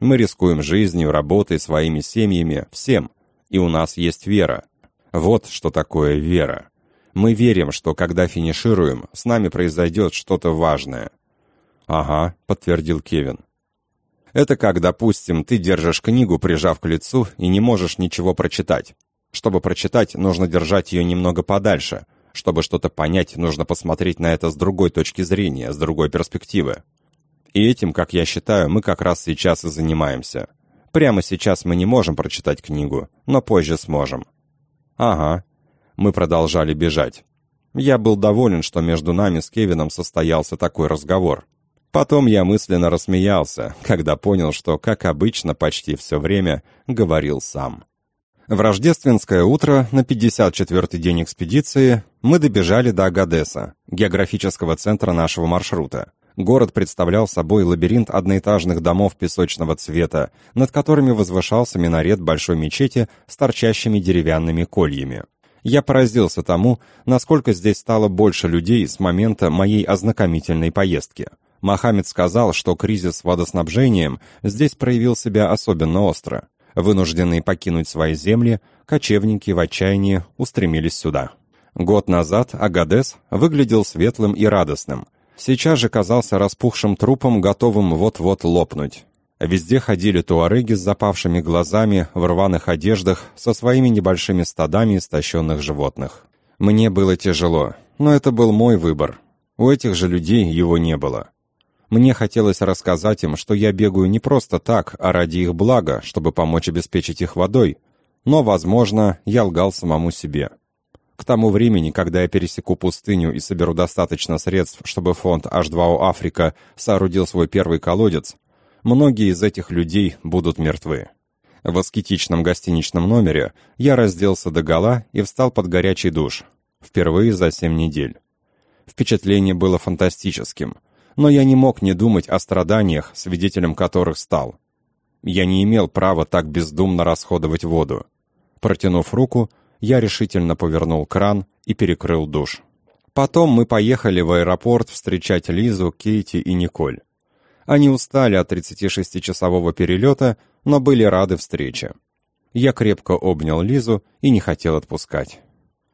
мы рискуем жизнью, работой, своими семьями, всем. И у нас есть вера. Вот что такое вера. Мы верим, что когда финишируем, с нами произойдет что-то важное. «Ага», — подтвердил Кевин. Это как, допустим, ты держишь книгу, прижав к лицу, и не можешь ничего прочитать. Чтобы прочитать, нужно держать ее немного подальше. Чтобы что-то понять, нужно посмотреть на это с другой точки зрения, с другой перспективы. И этим, как я считаю, мы как раз сейчас и занимаемся. Прямо сейчас мы не можем прочитать книгу, но позже сможем. Ага. Мы продолжали бежать. Я был доволен, что между нами с Кевином состоялся такой разговор. Потом я мысленно рассмеялся, когда понял, что, как обычно, почти все время говорил сам. В рождественское утро на 54-й день экспедиции мы добежали до Агадеса, географического центра нашего маршрута. Город представлял собой лабиринт одноэтажных домов песочного цвета, над которыми возвышался минарет большой мечети с торчащими деревянными кольями. Я поразился тому, насколько здесь стало больше людей с момента моей ознакомительной поездки. Мохаммед сказал, что кризис водоснабжением здесь проявил себя особенно остро. Вынужденные покинуть свои земли, кочевники в отчаянии устремились сюда. Год назад Агадес выглядел светлым и радостным, Сейчас же казался распухшим трупом, готовым вот-вот лопнуть. Везде ходили туареги с запавшими глазами, в рваных одеждах, со своими небольшими стадами истощенных животных. Мне было тяжело, но это был мой выбор. У этих же людей его не было. Мне хотелось рассказать им, что я бегаю не просто так, а ради их блага, чтобы помочь обеспечить их водой. Но, возможно, я лгал самому себе. К тому времени, когда я пересеку пустыню и соберу достаточно средств, чтобы фонд H2O Африка соорудил свой первый колодец, многие из этих людей будут мертвы. В аскетичном гостиничном номере я разделся догола и встал под горячий душ. Впервые за семь недель. Впечатление было фантастическим, но я не мог не думать о страданиях, свидетелем которых стал. Я не имел права так бездумно расходовать воду. Протянув руку, я решительно повернул кран и перекрыл душ. Потом мы поехали в аэропорт встречать Лизу, Кейти и Николь. Они устали от 36-часового перелета, но были рады встрече. Я крепко обнял Лизу и не хотел отпускать.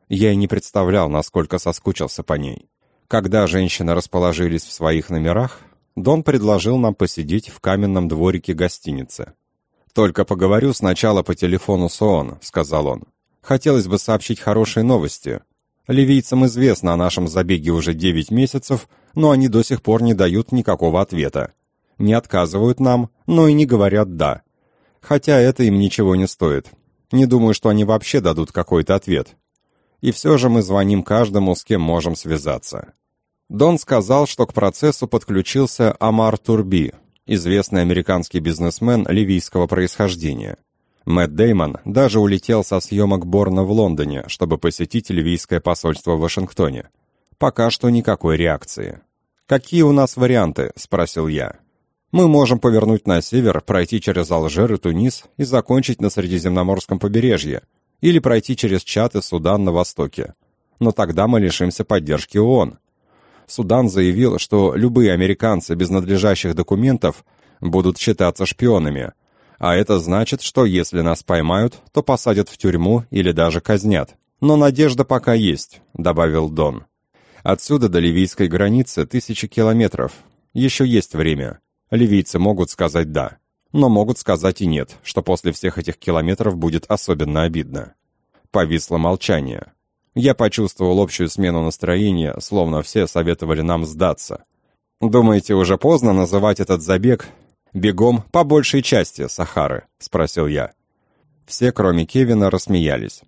Я и не представлял, насколько соскучился по ней. Когда женщины расположились в своих номерах, Дон предложил нам посидеть в каменном дворике гостиницы. «Только поговорю сначала по телефону с ООН», — сказал он. Хотелось бы сообщить хорошие новости. Ливийцам известно о нашем забеге уже 9 месяцев, но они до сих пор не дают никакого ответа. Не отказывают нам, но и не говорят «да». Хотя это им ничего не стоит. Не думаю, что они вообще дадут какой-то ответ. И все же мы звоним каждому, с кем можем связаться. Дон сказал, что к процессу подключился Амар Турби, известный американский бизнесмен ливийского происхождения. Мэтт Деймон даже улетел со съемок Борна в Лондоне, чтобы посетить ливийское посольство в Вашингтоне. Пока что никакой реакции. «Какие у нас варианты?» – спросил я. «Мы можем повернуть на север, пройти через Алжир и Тунис и закончить на Средиземноморском побережье, или пройти через Чад и Судан на востоке. Но тогда мы лишимся поддержки ООН». Судан заявил, что любые американцы без надлежащих документов будут считаться шпионами – а это значит, что если нас поймают, то посадят в тюрьму или даже казнят. Но надежда пока есть», — добавил Дон. «Отсюда до ливийской границы тысячи километров. Еще есть время. Ливийцы могут сказать «да», но могут сказать и «нет», что после всех этих километров будет особенно обидно». Повисло молчание. Я почувствовал общую смену настроения, словно все советовали нам сдаться. «Думаете, уже поздно называть этот забег «Бегом по большей части Сахары?» — спросил я. Все, кроме Кевина, рассмеялись.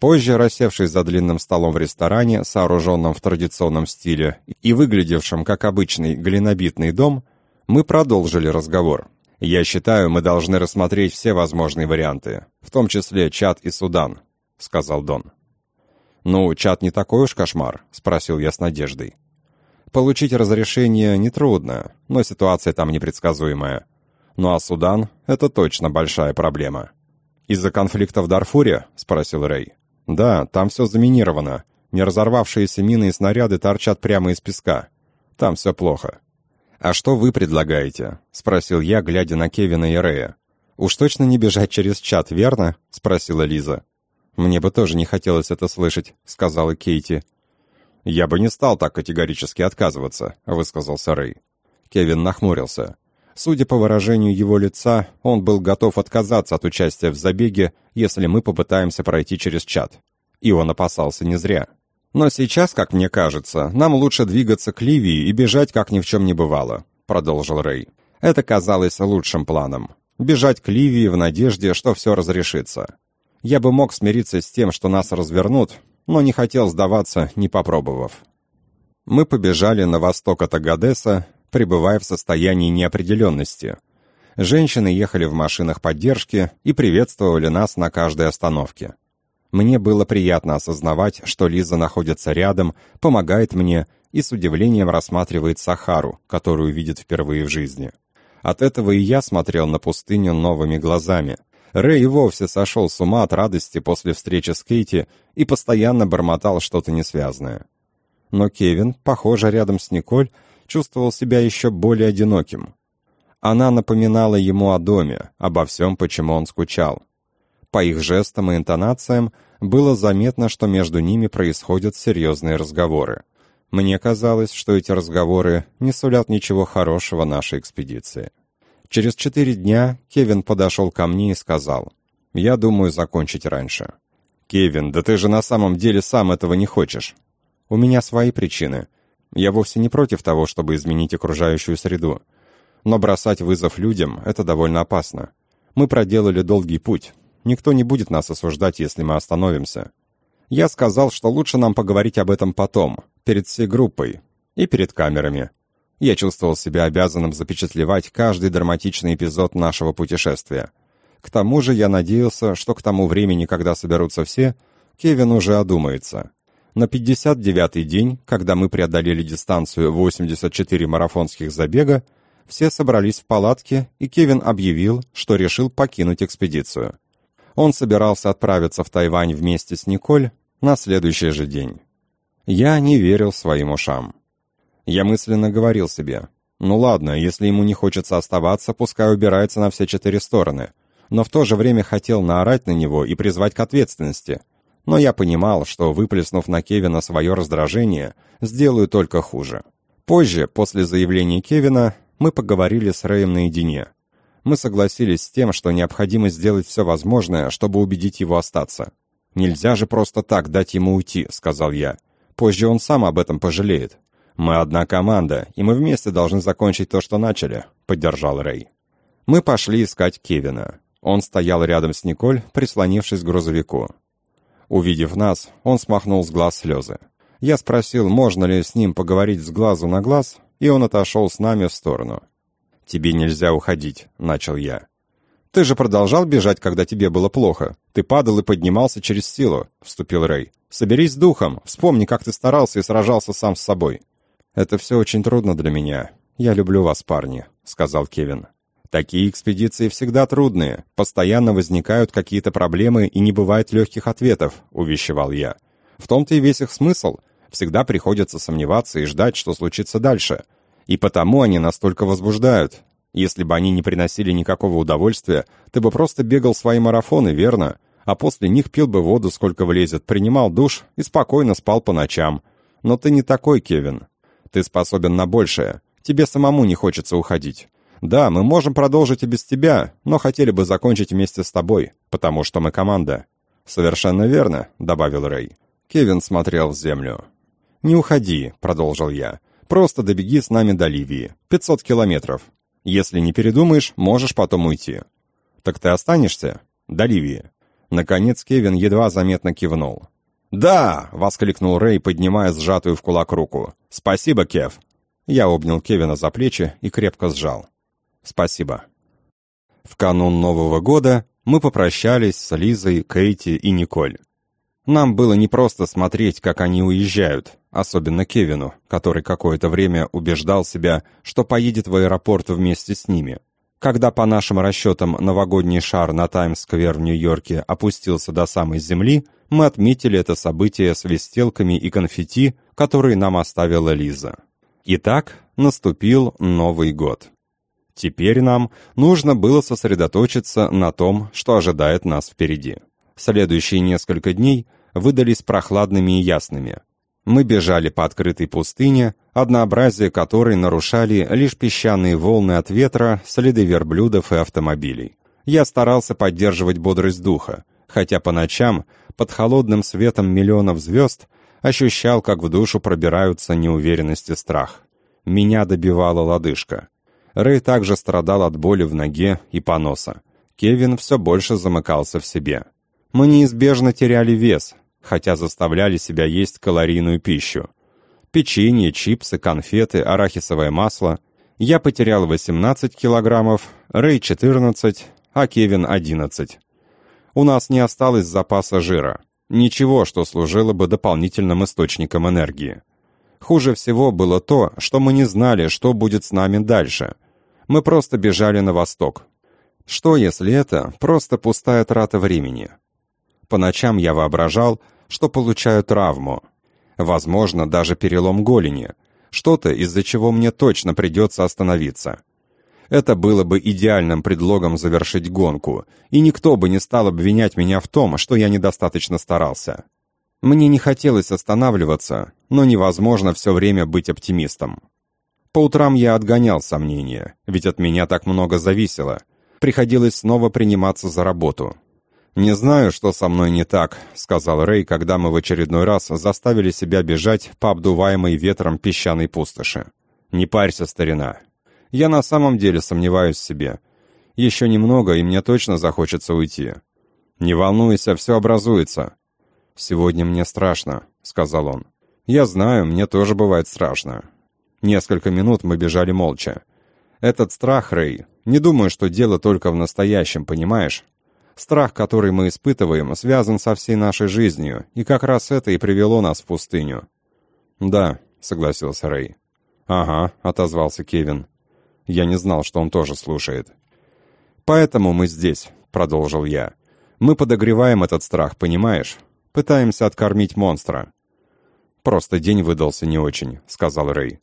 Позже, рассевшись за длинным столом в ресторане, сооруженном в традиционном стиле и выглядевшем как обычный глинобитный дом, мы продолжили разговор. «Я считаю, мы должны рассмотреть все возможные варианты, в том числе Чад и Судан», — сказал Дон. «Ну, Чад не такой уж кошмар?» — спросил я с надеждой. Получить разрешение нетрудно, но ситуация там непредсказуемая. Ну а Судан — это точно большая проблема. «Из-за конфликта в Дарфуре?» — спросил Рэй. «Да, там все заминировано. Не разорвавшиеся мины и снаряды торчат прямо из песка. Там все плохо». «А что вы предлагаете?» — спросил я, глядя на Кевина и Рэя. «Уж точно не бежать через чат, верно?» — спросила Лиза. «Мне бы тоже не хотелось это слышать», — сказала Кейти. «Я бы не стал так категорически отказываться», — высказался Рэй. Кевин нахмурился. Судя по выражению его лица, он был готов отказаться от участия в забеге, если мы попытаемся пройти через чат. И он опасался не зря. «Но сейчас, как мне кажется, нам лучше двигаться к Ливии и бежать, как ни в чем не бывало», — продолжил Рэй. Это казалось лучшим планом. Бежать к Ливии в надежде, что все разрешится. Я бы мог смириться с тем, что нас развернут, но не хотел сдаваться, не попробовав. Мы побежали на восток от Агадеса, пребывая в состоянии неопределенности. Женщины ехали в машинах поддержки и приветствовали нас на каждой остановке. Мне было приятно осознавать, что Лиза находится рядом, помогает мне и с удивлением рассматривает Сахару, которую видит впервые в жизни. От этого и я смотрел на пустыню новыми глазами. Рэй вовсе сошел с ума от радости после встречи с Кейти и постоянно бормотал что-то несвязное. Но Кевин, похоже, рядом с Николь, чувствовал себя еще более одиноким. Она напоминала ему о доме, обо всем, почему он скучал. По их жестам и интонациям было заметно, что между ними происходят серьезные разговоры. Мне казалось, что эти разговоры не сулят ничего хорошего нашей экспедиции. Через четыре дня Кевин подошел ко мне и сказал, «Я думаю закончить раньше». «Кевин, да ты же на самом деле сам этого не хочешь». «У меня свои причины. Я вовсе не против того, чтобы изменить окружающую среду. Но бросать вызов людям — это довольно опасно. Мы проделали долгий путь. Никто не будет нас осуждать, если мы остановимся. Я сказал, что лучше нам поговорить об этом потом, перед всей группой и перед камерами. Я чувствовал себя обязанным запечатлевать каждый драматичный эпизод нашего путешествия. К тому же я надеялся, что к тому времени, когда соберутся все, Кевин уже одумается. На 59-й день, когда мы преодолели дистанцию 84 марафонских забега, все собрались в палатке, и Кевин объявил, что решил покинуть экспедицию. Он собирался отправиться в Тайвань вместе с Николь на следующий же день. Я не верил своим ушам. Я мысленно говорил себе, ну ладно, если ему не хочется оставаться, пускай убирается на все четыре стороны, но в то же время хотел наорать на него и призвать к ответственности – но я понимал, что, выплеснув на Кевина свое раздражение, сделаю только хуже. Позже, после заявления Кевина, мы поговорили с Рэем наедине. Мы согласились с тем, что необходимо сделать все возможное, чтобы убедить его остаться. «Нельзя же просто так дать ему уйти», — сказал я. «Позже он сам об этом пожалеет». «Мы одна команда, и мы вместе должны закончить то, что начали», — поддержал Рэй. Мы пошли искать Кевина. Он стоял рядом с Николь, прислонившись к грузовику. Увидев нас, он смахнул с глаз слезы. Я спросил, можно ли с ним поговорить с глазу на глаз, и он отошел с нами в сторону. «Тебе нельзя уходить», — начал я. «Ты же продолжал бежать, когда тебе было плохо. Ты падал и поднимался через силу», — вступил Рэй. «Соберись с духом, вспомни, как ты старался и сражался сам с собой». «Это все очень трудно для меня. Я люблю вас, парни», — сказал Кевин. Такие экспедиции всегда трудные, постоянно возникают какие-то проблемы и не бывает легких ответов», — увещевал я. «В том-то и весь их смысл. Всегда приходится сомневаться и ждать, что случится дальше. И потому они настолько возбуждают. Если бы они не приносили никакого удовольствия, ты бы просто бегал свои марафоны, верно? А после них пил бы воду, сколько влезет, принимал душ и спокойно спал по ночам. Но ты не такой, Кевин. Ты способен на большее. Тебе самому не хочется уходить. Да, мы можем продолжить и без тебя, но хотели бы закончить вместе с тобой, потому что мы команда». «Совершенно верно», — добавил Рэй. Кевин смотрел в землю. «Не уходи», — продолжил я. «Просто добеги с нами до Ливии. 500 километров. Если не передумаешь, можешь потом уйти». «Так ты останешься?» «До Ливии». Наконец Кевин едва заметно кивнул. «Да!» — воскликнул Рэй, поднимая сжатую в кулак руку. «Спасибо, Кев!» Я обнял Кевина за плечи и крепко сжал. Спасибо. В канун Нового года мы попрощались с Лизой, Кейти и Николь. Нам было не просто смотреть, как они уезжают, особенно Кевину, который какое-то время убеждал себя, что поедет в аэропорт вместе с ними. Когда, по нашим расчетам, новогодний шар на Таймс-сквер в Нью-Йорке опустился до самой земли, мы отметили это событие свистелками и конфетти, которые нам оставила Лиза. Итак, наступил Новый год. Теперь нам нужно было сосредоточиться на том, что ожидает нас впереди. Следующие несколько дней выдались прохладными и ясными. Мы бежали по открытой пустыне, однообразие которой нарушали лишь песчаные волны от ветра, следы верблюдов и автомобилей. Я старался поддерживать бодрость духа, хотя по ночам, под холодным светом миллионов звезд, ощущал, как в душу пробираются неуверенность и страх. Меня добивала лодыжка. Рэй также страдал от боли в ноге и поноса. Кевин все больше замыкался в себе. Мы неизбежно теряли вес, хотя заставляли себя есть калорийную пищу. Печенье, чипсы, конфеты, арахисовое масло. Я потерял 18 килограммов, Рэй 14, а Кевин 11. У нас не осталось запаса жира. Ничего, что служило бы дополнительным источником энергии. Хуже всего было то, что мы не знали, что будет с нами дальше. Мы просто бежали на восток. Что, если это просто пустая трата времени? По ночам я воображал, что получаю травму. Возможно, даже перелом голени. Что-то, из-за чего мне точно придется остановиться. Это было бы идеальным предлогом завершить гонку, и никто бы не стал обвинять меня в том, что я недостаточно старался. Мне не хотелось останавливаться, но невозможно все время быть оптимистом. По утрам я отгонял сомнения, ведь от меня так много зависело. Приходилось снова приниматься за работу. «Не знаю, что со мной не так», — сказал Рэй, когда мы в очередной раз заставили себя бежать по обдуваемой ветром песчаной пустоши. «Не парься, старина. Я на самом деле сомневаюсь в себе. Еще немного, и мне точно захочется уйти. Не волнуйся, все образуется». «Сегодня мне страшно», — сказал он. «Я знаю, мне тоже бывает страшно». Несколько минут мы бежали молча. «Этот страх, Рэй, не думаю, что дело только в настоящем, понимаешь? Страх, который мы испытываем, связан со всей нашей жизнью, и как раз это и привело нас в пустыню». «Да», — согласился Рэй. «Ага», — отозвался Кевин. Я не знал, что он тоже слушает. «Поэтому мы здесь», — продолжил я. «Мы подогреваем этот страх, понимаешь? Пытаемся откормить монстра». «Просто день выдался не очень», — сказал Рэй.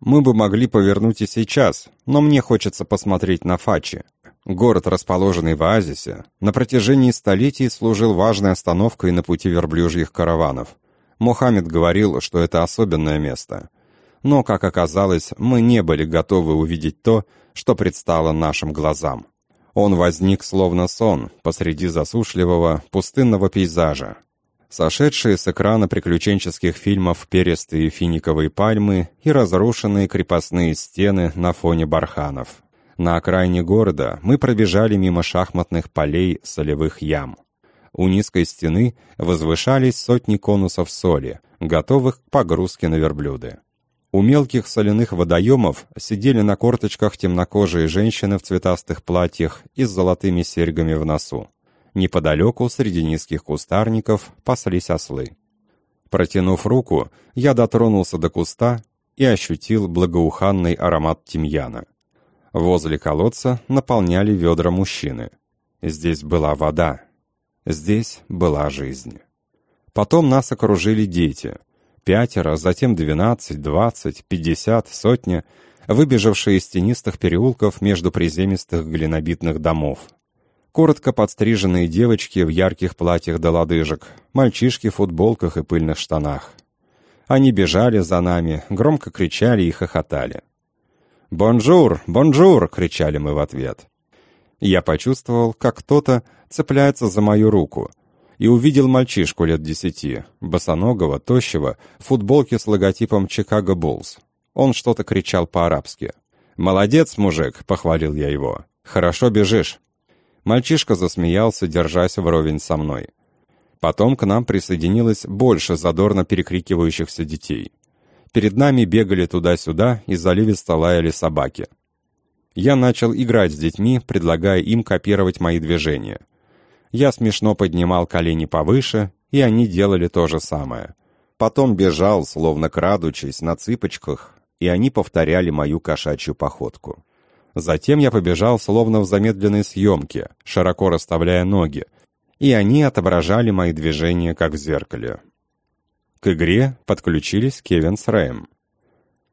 «Мы бы могли повернуть и сейчас, но мне хочется посмотреть на Фачи. Город, расположенный в оазисе, на протяжении столетий служил важной остановкой на пути верблюжьих караванов. Мухаммед говорил, что это особенное место. Но, как оказалось, мы не были готовы увидеть то, что предстало нашим глазам. Он возник словно сон посреди засушливого, пустынного пейзажа. Сошедшие с экрана приключенческих фильмов перистые финиковые пальмы и разрушенные крепостные стены на фоне барханов. На окраине города мы пробежали мимо шахматных полей солевых ям. У низкой стены возвышались сотни конусов соли, готовых к погрузке на верблюды. У мелких соляных водоемов сидели на корточках темнокожие женщины в цветастых платьях и с золотыми серьгами в носу. Неподалеку, среди низких кустарников, паслись ослы. Протянув руку, я дотронулся до куста и ощутил благоуханный аромат тимьяна. Возле колодца наполняли ведра мужчины. Здесь была вода. Здесь была жизнь. Потом нас окружили дети. Пятеро, затем двенадцать, двадцать, пятьдесят, сотня, выбежавшие из тенистых переулков между приземистых глинобитных домов. Коротко подстриженные девочки в ярких платьях до лодыжек, мальчишки в футболках и пыльных штанах. Они бежали за нами, громко кричали и хохотали. «Bonjour! Bonjour!» — кричали мы в ответ. Я почувствовал, как кто-то цепляется за мою руку, и увидел мальчишку лет десяти, босоногого, тощего, в футболке с логотипом «Chicago Bulls». Он что-то кричал по-арабски. «Молодец, мужик!» — похвалил я его. «Хорошо бежишь!» Мальчишка засмеялся, держась вровень со мной. Потом к нам присоединилось больше задорно перекрикивающихся детей. Перед нами бегали туда-сюда и заливисто лаяли собаки. Я начал играть с детьми, предлагая им копировать мои движения. Я смешно поднимал колени повыше, и они делали то же самое. Потом бежал, словно крадучись, на цыпочках, и они повторяли мою кошачью походку. Затем я побежал, словно в замедленной съемке, широко расставляя ноги, и они отображали мои движения, как в зеркале. К игре подключились Кевин с Рэем.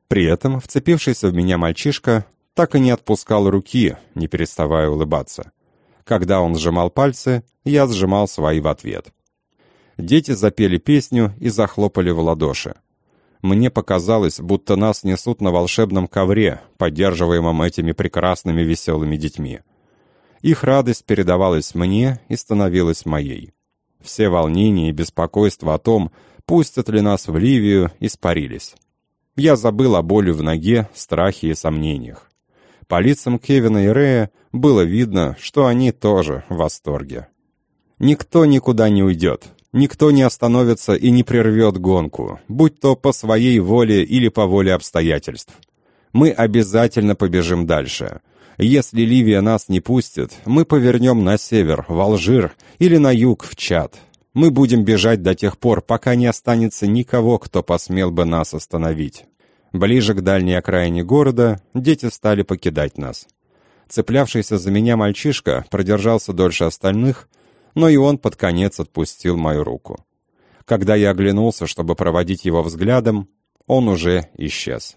При этом вцепившийся в меня мальчишка так и не отпускал руки, не переставая улыбаться. Когда он сжимал пальцы, я сжимал свои в ответ. Дети запели песню и захлопали в ладоши. Мне показалось, будто нас несут на волшебном ковре, поддерживаемом этими прекрасными веселыми детьми. Их радость передавалась мне и становилась моей. Все волнения и беспокойство о том, пустят ли нас в Ливию, испарились. Я забыл о боли в ноге, страхе и сомнениях. По лицам Кевина и Рэя было видно, что они тоже в восторге. Никто никуда не уйдет, никто не остановится и не прервет гонку, будь то по своей воле или по воле обстоятельств. Мы обязательно побежим дальше. Если Ливия нас не пустит, мы повернем на север, в Алжир или на юг, в Чад. Мы будем бежать до тех пор, пока не останется никого, кто посмел бы нас остановить. Ближе к дальней окраине города дети стали покидать нас. Цеплявшийся за меня мальчишка продержался дольше остальных, но и он под конец отпустил мою руку. Когда я оглянулся, чтобы проводить его взглядом, он уже исчез.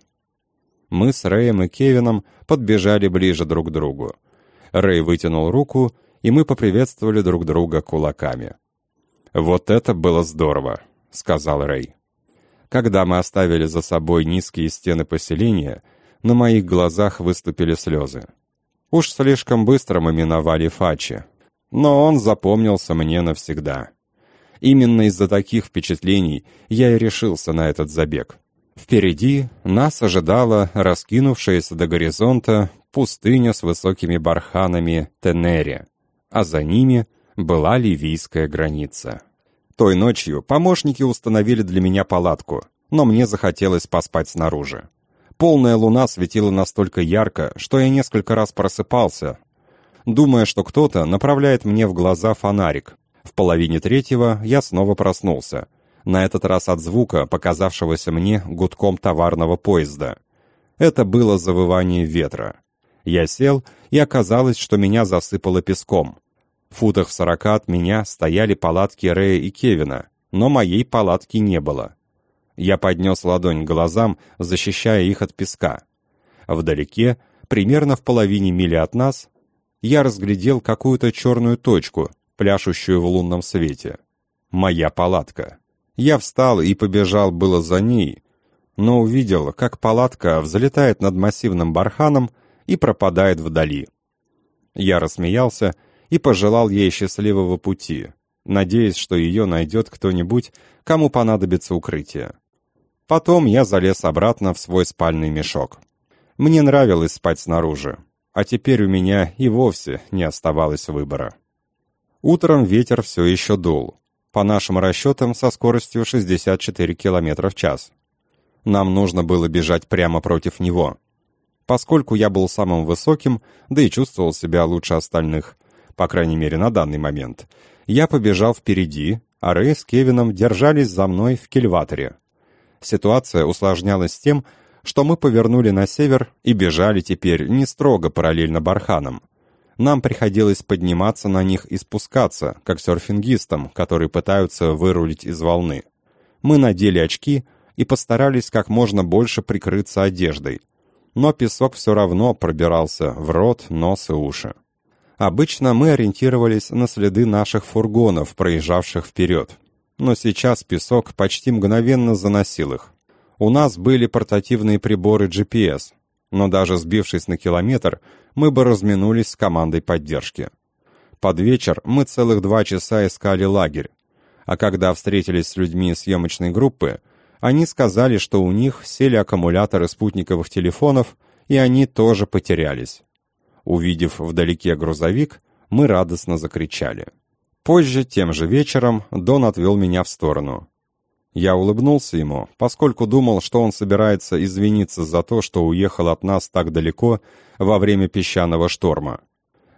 Мы с Рэем и Кевином подбежали ближе друг к другу. Рэй вытянул руку, и мы поприветствовали друг друга кулаками. «Вот это было здорово», — сказал Рэй. Когда мы оставили за собой низкие стены поселения, на моих глазах выступили слезы. Уж слишком быстро мы миновали Фачи, но он запомнился мне навсегда. Именно из-за таких впечатлений я и решился на этот забег. Впереди нас ожидала раскинувшаяся до горизонта пустыня с высокими барханами Тенери, а за ними была ливийская граница. Той ночью помощники установили для меня палатку, но мне захотелось поспать снаружи. Полная луна светила настолько ярко, что я несколько раз просыпался, думая, что кто-то направляет мне в глаза фонарик. В половине третьего я снова проснулся, на этот раз от звука, показавшегося мне гудком товарного поезда. Это было завывание ветра. Я сел, и оказалось, что меня засыпало песком. В футах в сорока от меня стояли палатки Рэя и Кевина, но моей палатки не было. Я поднес ладонь к глазам, защищая их от песка. Вдалеке, примерно в половине мили от нас, я разглядел какую-то черную точку, пляшущую в лунном свете. Моя палатка. Я встал и побежал было за ней, но увидел, как палатка взлетает над массивным барханом и пропадает вдали. Я рассмеялся и пожелал ей счастливого пути, надеясь, что ее найдет кто-нибудь, кому понадобится укрытие. Потом я залез обратно в свой спальный мешок. Мне нравилось спать снаружи, а теперь у меня и вовсе не оставалось выбора. Утром ветер все еще дул, по нашим расчетам со скоростью 64 км в час. Нам нужно было бежать прямо против него. Поскольку я был самым высоким, да и чувствовал себя лучше остальных, по крайней мере на данный момент, я побежал впереди, а Рэй с Кевином держались за мной в кильваторе. Ситуация усложнялась тем, что мы повернули на север и бежали теперь не строго параллельно барханам. Нам приходилось подниматься на них и спускаться, как серфингистам, которые пытаются вырулить из волны. Мы надели очки и постарались как можно больше прикрыться одеждой. Но песок все равно пробирался в рот, нос и уши. Обычно мы ориентировались на следы наших фургонов, проезжавших вперед. Но сейчас песок почти мгновенно заносил их. У нас были портативные приборы GPS, но даже сбившись на километр, мы бы разминулись с командой поддержки. Под вечер мы целых два часа искали лагерь, а когда встретились с людьми съемочной группы, они сказали, что у них сели аккумуляторы спутниковых телефонов, и они тоже потерялись. Увидев вдалеке грузовик, мы радостно закричали. Позже, тем же вечером, Дон отвел меня в сторону. Я улыбнулся ему, поскольку думал, что он собирается извиниться за то, что уехал от нас так далеко во время песчаного шторма.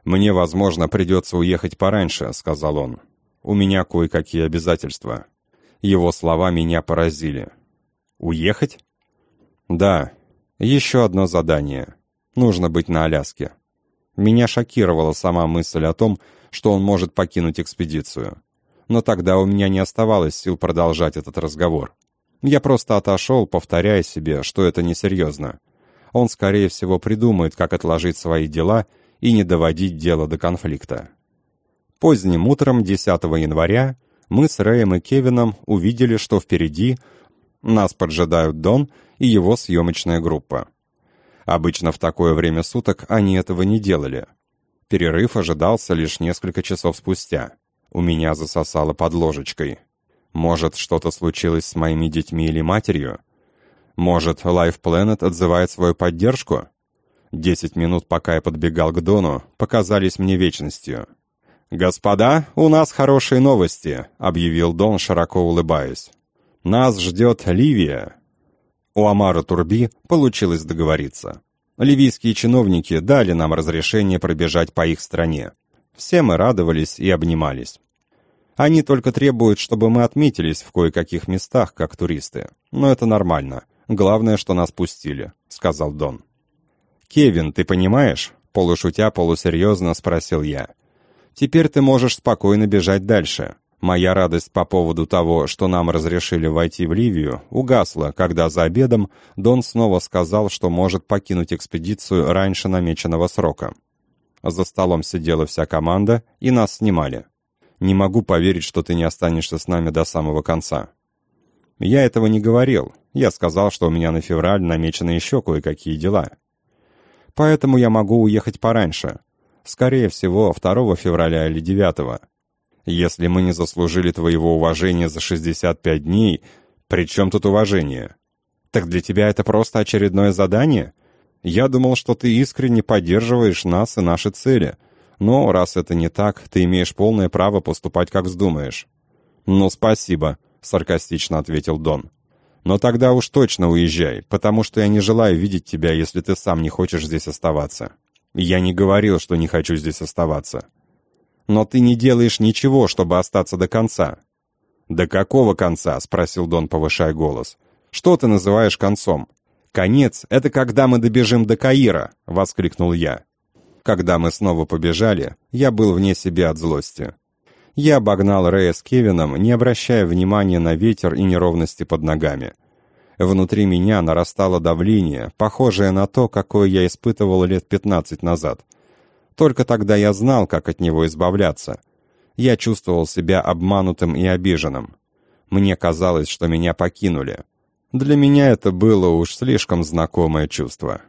«Мне, возможно, придется уехать пораньше», — сказал он. «У меня кое-какие обязательства». Его слова меня поразили. «Уехать?» «Да. Еще одно задание. Нужно быть на Аляске». Меня шокировала сама мысль о том, что он может покинуть экспедицию. Но тогда у меня не оставалось сил продолжать этот разговор. Я просто отошел, повторяя себе, что это несерьезно. Он, скорее всего, придумает, как отложить свои дела и не доводить дело до конфликта. Поздним утром 10 января мы с Рэем и Кевином увидели, что впереди, Нас поджидают Дон и его съемочная группа. Обычно в такое время суток они этого не делали. Перерыв ожидался лишь несколько часов спустя. У меня засосало под ложечкой. Может, что-то случилось с моими детьми или матерью? Может, Life Planet отзывает свою поддержку? Десять минут, пока я подбегал к Дону, показались мне вечностью. «Господа, у нас хорошие новости», — объявил Дон, широко улыбаясь. «Нас ждет Ливия». У Амара Турби получилось договориться. Ливийские чиновники дали нам разрешение пробежать по их стране. Все мы радовались и обнимались. Они только требуют, чтобы мы отметились в кое-каких местах, как туристы. Но это нормально. Главное, что нас пустили», — сказал Дон. «Кевин, ты понимаешь?» — полушутя, полусерьезно спросил я. «Теперь ты можешь спокойно бежать дальше. Моя радость по поводу того, что нам разрешили войти в Ливию, угасла, когда за обедом Дон снова сказал, что может покинуть экспедицию раньше намеченного срока. За столом сидела вся команда, и нас снимали. Не могу поверить, что ты не останешься с нами до самого конца». «Я этого не говорил. Я сказал, что у меня на февраль намечены еще кое-какие дела. Поэтому я могу уехать пораньше. Скорее всего, 2 февраля или 9. Если мы не заслужили твоего уважения за 65 дней, при чем тут уважение? Так для тебя это просто очередное задание? Я думал, что ты искренне поддерживаешь нас и наши цели». Но раз это не так, ты имеешь полное право поступать, как вздумаешь». «Ну, спасибо», — саркастично ответил Дон. «Но тогда уж точно уезжай, потому что я не желаю видеть тебя, если ты сам не хочешь здесь оставаться. Я не говорил, что не хочу здесь оставаться. Но ты не делаешь ничего, чтобы остаться до конца». «До какого конца?» — спросил Дон, повышая голос. «Что ты называешь концом?» «Конец — это когда мы добежим до Каира!» — воскликнул я. Когда мы снова побежали, я был вне себя от злости. Я обогнал Рэя с Кевином, не обращая внимания на ветер и неровности под ногами. Внутри меня нарастало давление, похожее на то, какое я испытывал лет пятнадцать назад. Только тогда я знал, как от него избавляться. Я чувствовал себя обманутым и обиженным. Мне казалось, что меня покинули. Для меня это было уж слишком знакомое чувство.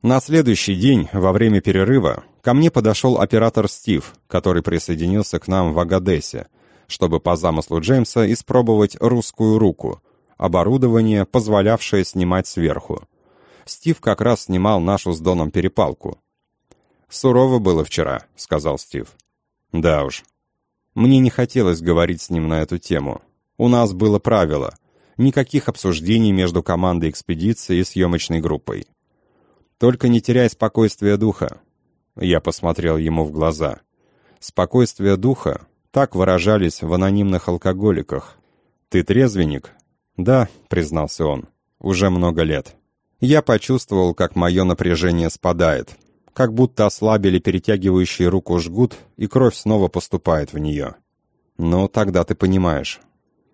На следующий день, во время перерыва, ко мне подошел оператор Стив, который присоединился к нам в Агадесе, чтобы по замыслу Джеймса испробовать русскую руку, оборудование, позволявшее снимать сверху. Стив как раз снимал нашу с Доном перепалку. «Сурово было вчера», — сказал Стив. «Да уж. Мне не хотелось говорить с ним на эту тему. У нас было правило — никаких обсуждений между командой экспедиции и съемочной группой. Только не теряй спокойствия духа. Я посмотрел ему в глаза. Спокойствие духа так выражались в анонимных алкоголиках. Ты трезвенник? Да, признался он. Уже много лет. Я почувствовал, как мое напряжение спадает, как будто ослабили перетягивающий руку жгут, и кровь снова поступает в нее. Ну, тогда ты понимаешь.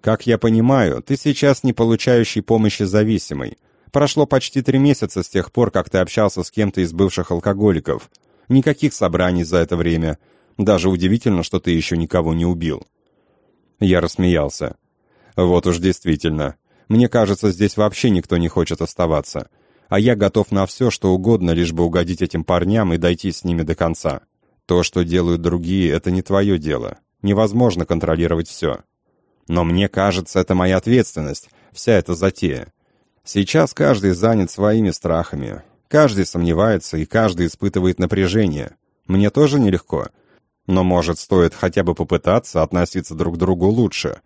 Как я понимаю, ты сейчас не получающий помощи зависимый, Прошло почти три месяца с тех пор, как ты общался с кем-то из бывших алкоголиков. Никаких собраний за это время. Даже удивительно, что ты еще никого не убил». Я рассмеялся. «Вот уж действительно. Мне кажется, здесь вообще никто не хочет оставаться. А я готов на все, что угодно, лишь бы угодить этим парням и дойти с ними до конца. То, что делают другие, это не твое дело. Невозможно контролировать все. Но мне кажется, это моя ответственность, вся эта затея. Сейчас каждый занят своими страхами. Каждый сомневается, и каждый испытывает напряжение. Мне тоже нелегко. Но, может, стоит хотя бы попытаться относиться друг к другу лучше.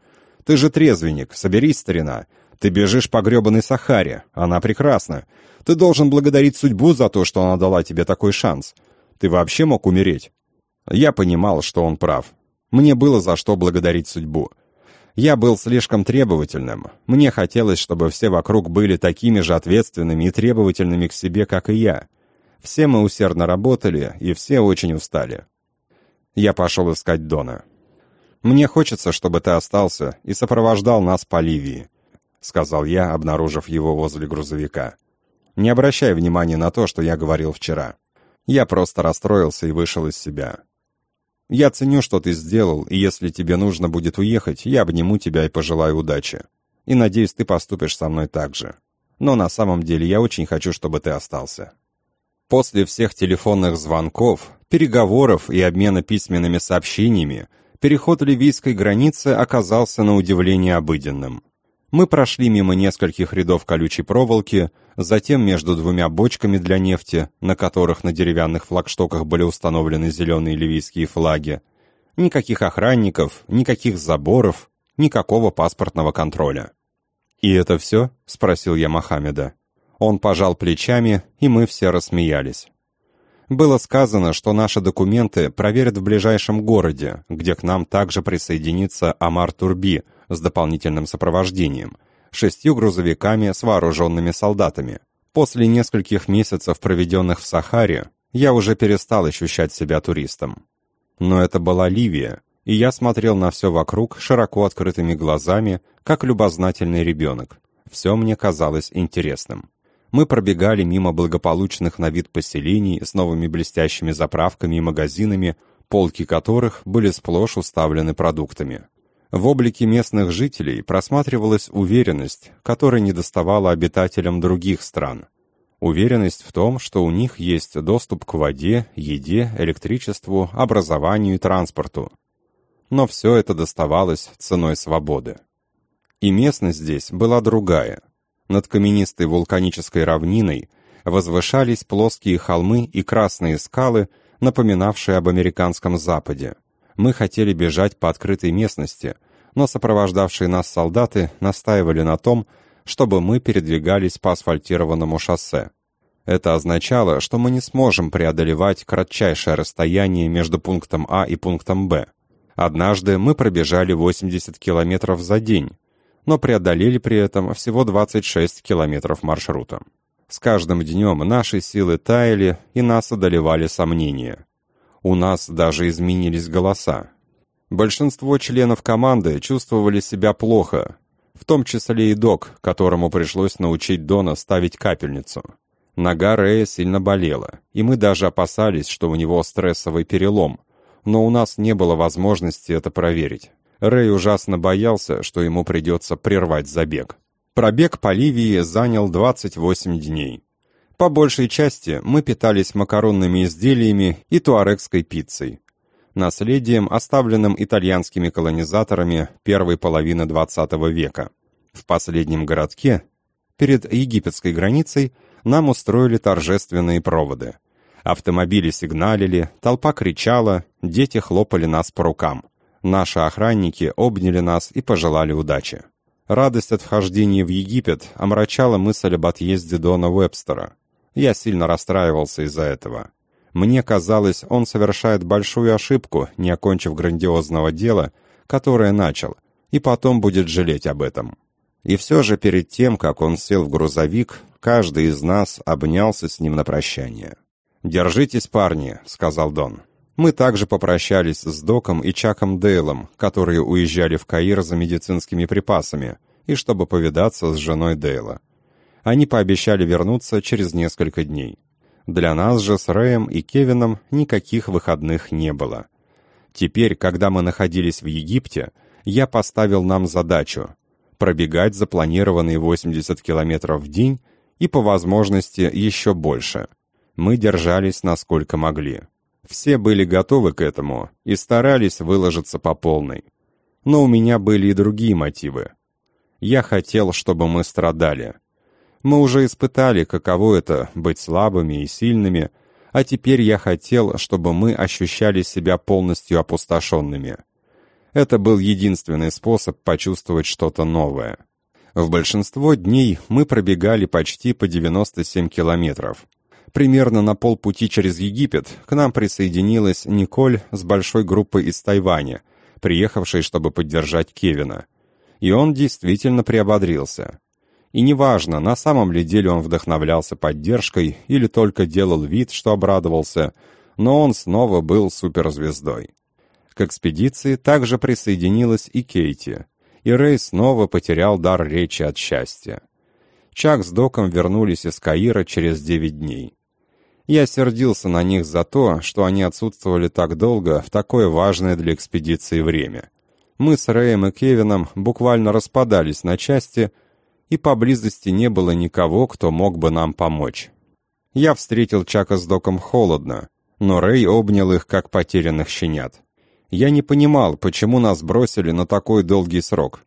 Ты же трезвенник, соберись, старина. Ты бежишь по гребаной Сахаре. Она прекрасна. Ты должен благодарить судьбу за то, что она дала тебе такой шанс. Ты вообще мог умереть. Я понимал, что он прав. Мне было за что благодарить судьбу. Я был слишком требовательным. Мне хотелось, чтобы все вокруг были такими же ответственными и требовательными к себе, как и я. Все мы усердно работали, и все очень устали. Я пошел искать Дона. «Мне хочется, чтобы ты остался и сопровождал нас по Ливии», — сказал я, обнаружив его возле грузовика. «Не обращай внимания на то, что я говорил вчера. Я просто расстроился и вышел из себя. Я ценю, что ты сделал, и если тебе нужно будет уехать, я обниму тебя и пожелаю удачи. И надеюсь, ты поступишь со мной так же. Но на самом деле я очень хочу, чтобы ты остался». После всех телефонных звонков, переговоров и обмена письменными сообщениями, переход ливийской границы оказался на удивление обыденным. Мы прошли мимо нескольких рядов колючей проволоки, затем между двумя бочками для нефти, на которых на деревянных флагштоках были установлены зеленые ливийские флаги. Никаких охранников, никаких заборов, никакого паспортного контроля. «И это все?» — спросил я Мохаммеда. Он пожал плечами, и мы все рассмеялись. Было сказано, что наши документы проверят в ближайшем городе, где к нам также присоединится Амар Турби с дополнительным сопровождением, шестью грузовиками с вооруженными солдатами. После нескольких месяцев, проведенных в Сахаре, я уже перестал ощущать себя туристом. Но это была Ливия, и я смотрел на все вокруг широко открытыми глазами, как любознательный ребенок. Все мне казалось интересным мы пробегали мимо благополучных на вид поселений с новыми блестящими заправками и магазинами, полки которых были сплошь уставлены продуктами. В облике местных жителей просматривалась уверенность, которая недоставала обитателям других стран. Уверенность в том, что у них есть доступ к воде, еде, электричеству, образованию и транспорту. Но все это доставалось ценой свободы. И местность здесь была другая – над каменистой вулканической равниной возвышались плоские холмы и красные скалы, напоминавшие об американском западе. Мы хотели бежать по открытой местности, но сопровождавшие нас солдаты настаивали на том, чтобы мы передвигались по асфальтированному шоссе. Это означало, что мы не сможем преодолевать кратчайшее расстояние между пунктом А и пунктом Б. Однажды мы пробежали 80 километров за день, но преодолели при этом всего 26 километров маршрута. С каждым днем наши силы таяли, и нас одолевали сомнения. У нас даже изменились голоса. Большинство членов команды чувствовали себя плохо, в том числе и док, которому пришлось научить Дона ставить капельницу. Нога Рэя сильно болела, и мы даже опасались, что у него стрессовый перелом, но у нас не было возможности это проверить. Рэй ужасно боялся, что ему придется прервать забег. Пробег по Ливии занял 28 дней. По большей части мы питались макаронными изделиями и туарекской пиццей. Наследием, оставленным итальянскими колонизаторами первой половины XX века. В последнем городке, перед египетской границей, нам устроили торжественные проводы. Автомобили сигналили, толпа кричала, дети хлопали нас по рукам. Наши охранники обняли нас и пожелали удачи. Радость от вхождения в Египет омрачала мысль об отъезде Дона Вебстера. Я сильно расстраивался из-за этого. Мне казалось, он совершает большую ошибку, не окончив грандиозного дела, которое начал, и потом будет жалеть об этом. И все же перед тем, как он сел в грузовик, каждый из нас обнялся с ним на прощание. «Держитесь, парни», — сказал Дон. Мы также попрощались с Доком и Чаком Дейлом, которые уезжали в Каир за медицинскими припасами, и чтобы повидаться с женой Дейла. Они пообещали вернуться через несколько дней. Для нас же с Рэем и Кевином никаких выходных не было. Теперь, когда мы находились в Египте, я поставил нам задачу пробегать запланированные 80 километров в день и, по возможности, еще больше. Мы держались насколько могли. Все были готовы к этому и старались выложиться по полной. Но у меня были и другие мотивы. Я хотел, чтобы мы страдали. Мы уже испытали, каково это — быть слабыми и сильными, а теперь я хотел, чтобы мы ощущали себя полностью опустошенными. Это был единственный способ почувствовать что-то новое. В большинство дней мы пробегали почти по 97 километров — Примерно на полпути через Египет к нам присоединилась Николь с большой группой из Тайваня, приехавшей, чтобы поддержать Кевина. И он действительно приободрился. И неважно, на самом ли деле он вдохновлялся поддержкой или только делал вид, что обрадовался, но он снова был суперзвездой. К экспедиции также присоединилась и Кейти, и Рэй снова потерял дар речи от счастья. Чак с Доком вернулись из Каира через девять дней. Я сердился на них за то, что они отсутствовали так долго в такое важное для экспедиции время. Мы с Рэем и Кевином буквально распадались на части, и поблизости не было никого, кто мог бы нам помочь. Я встретил Чака с Доком холодно, но Рэй обнял их, как потерянных щенят. Я не понимал, почему нас бросили на такой долгий срок.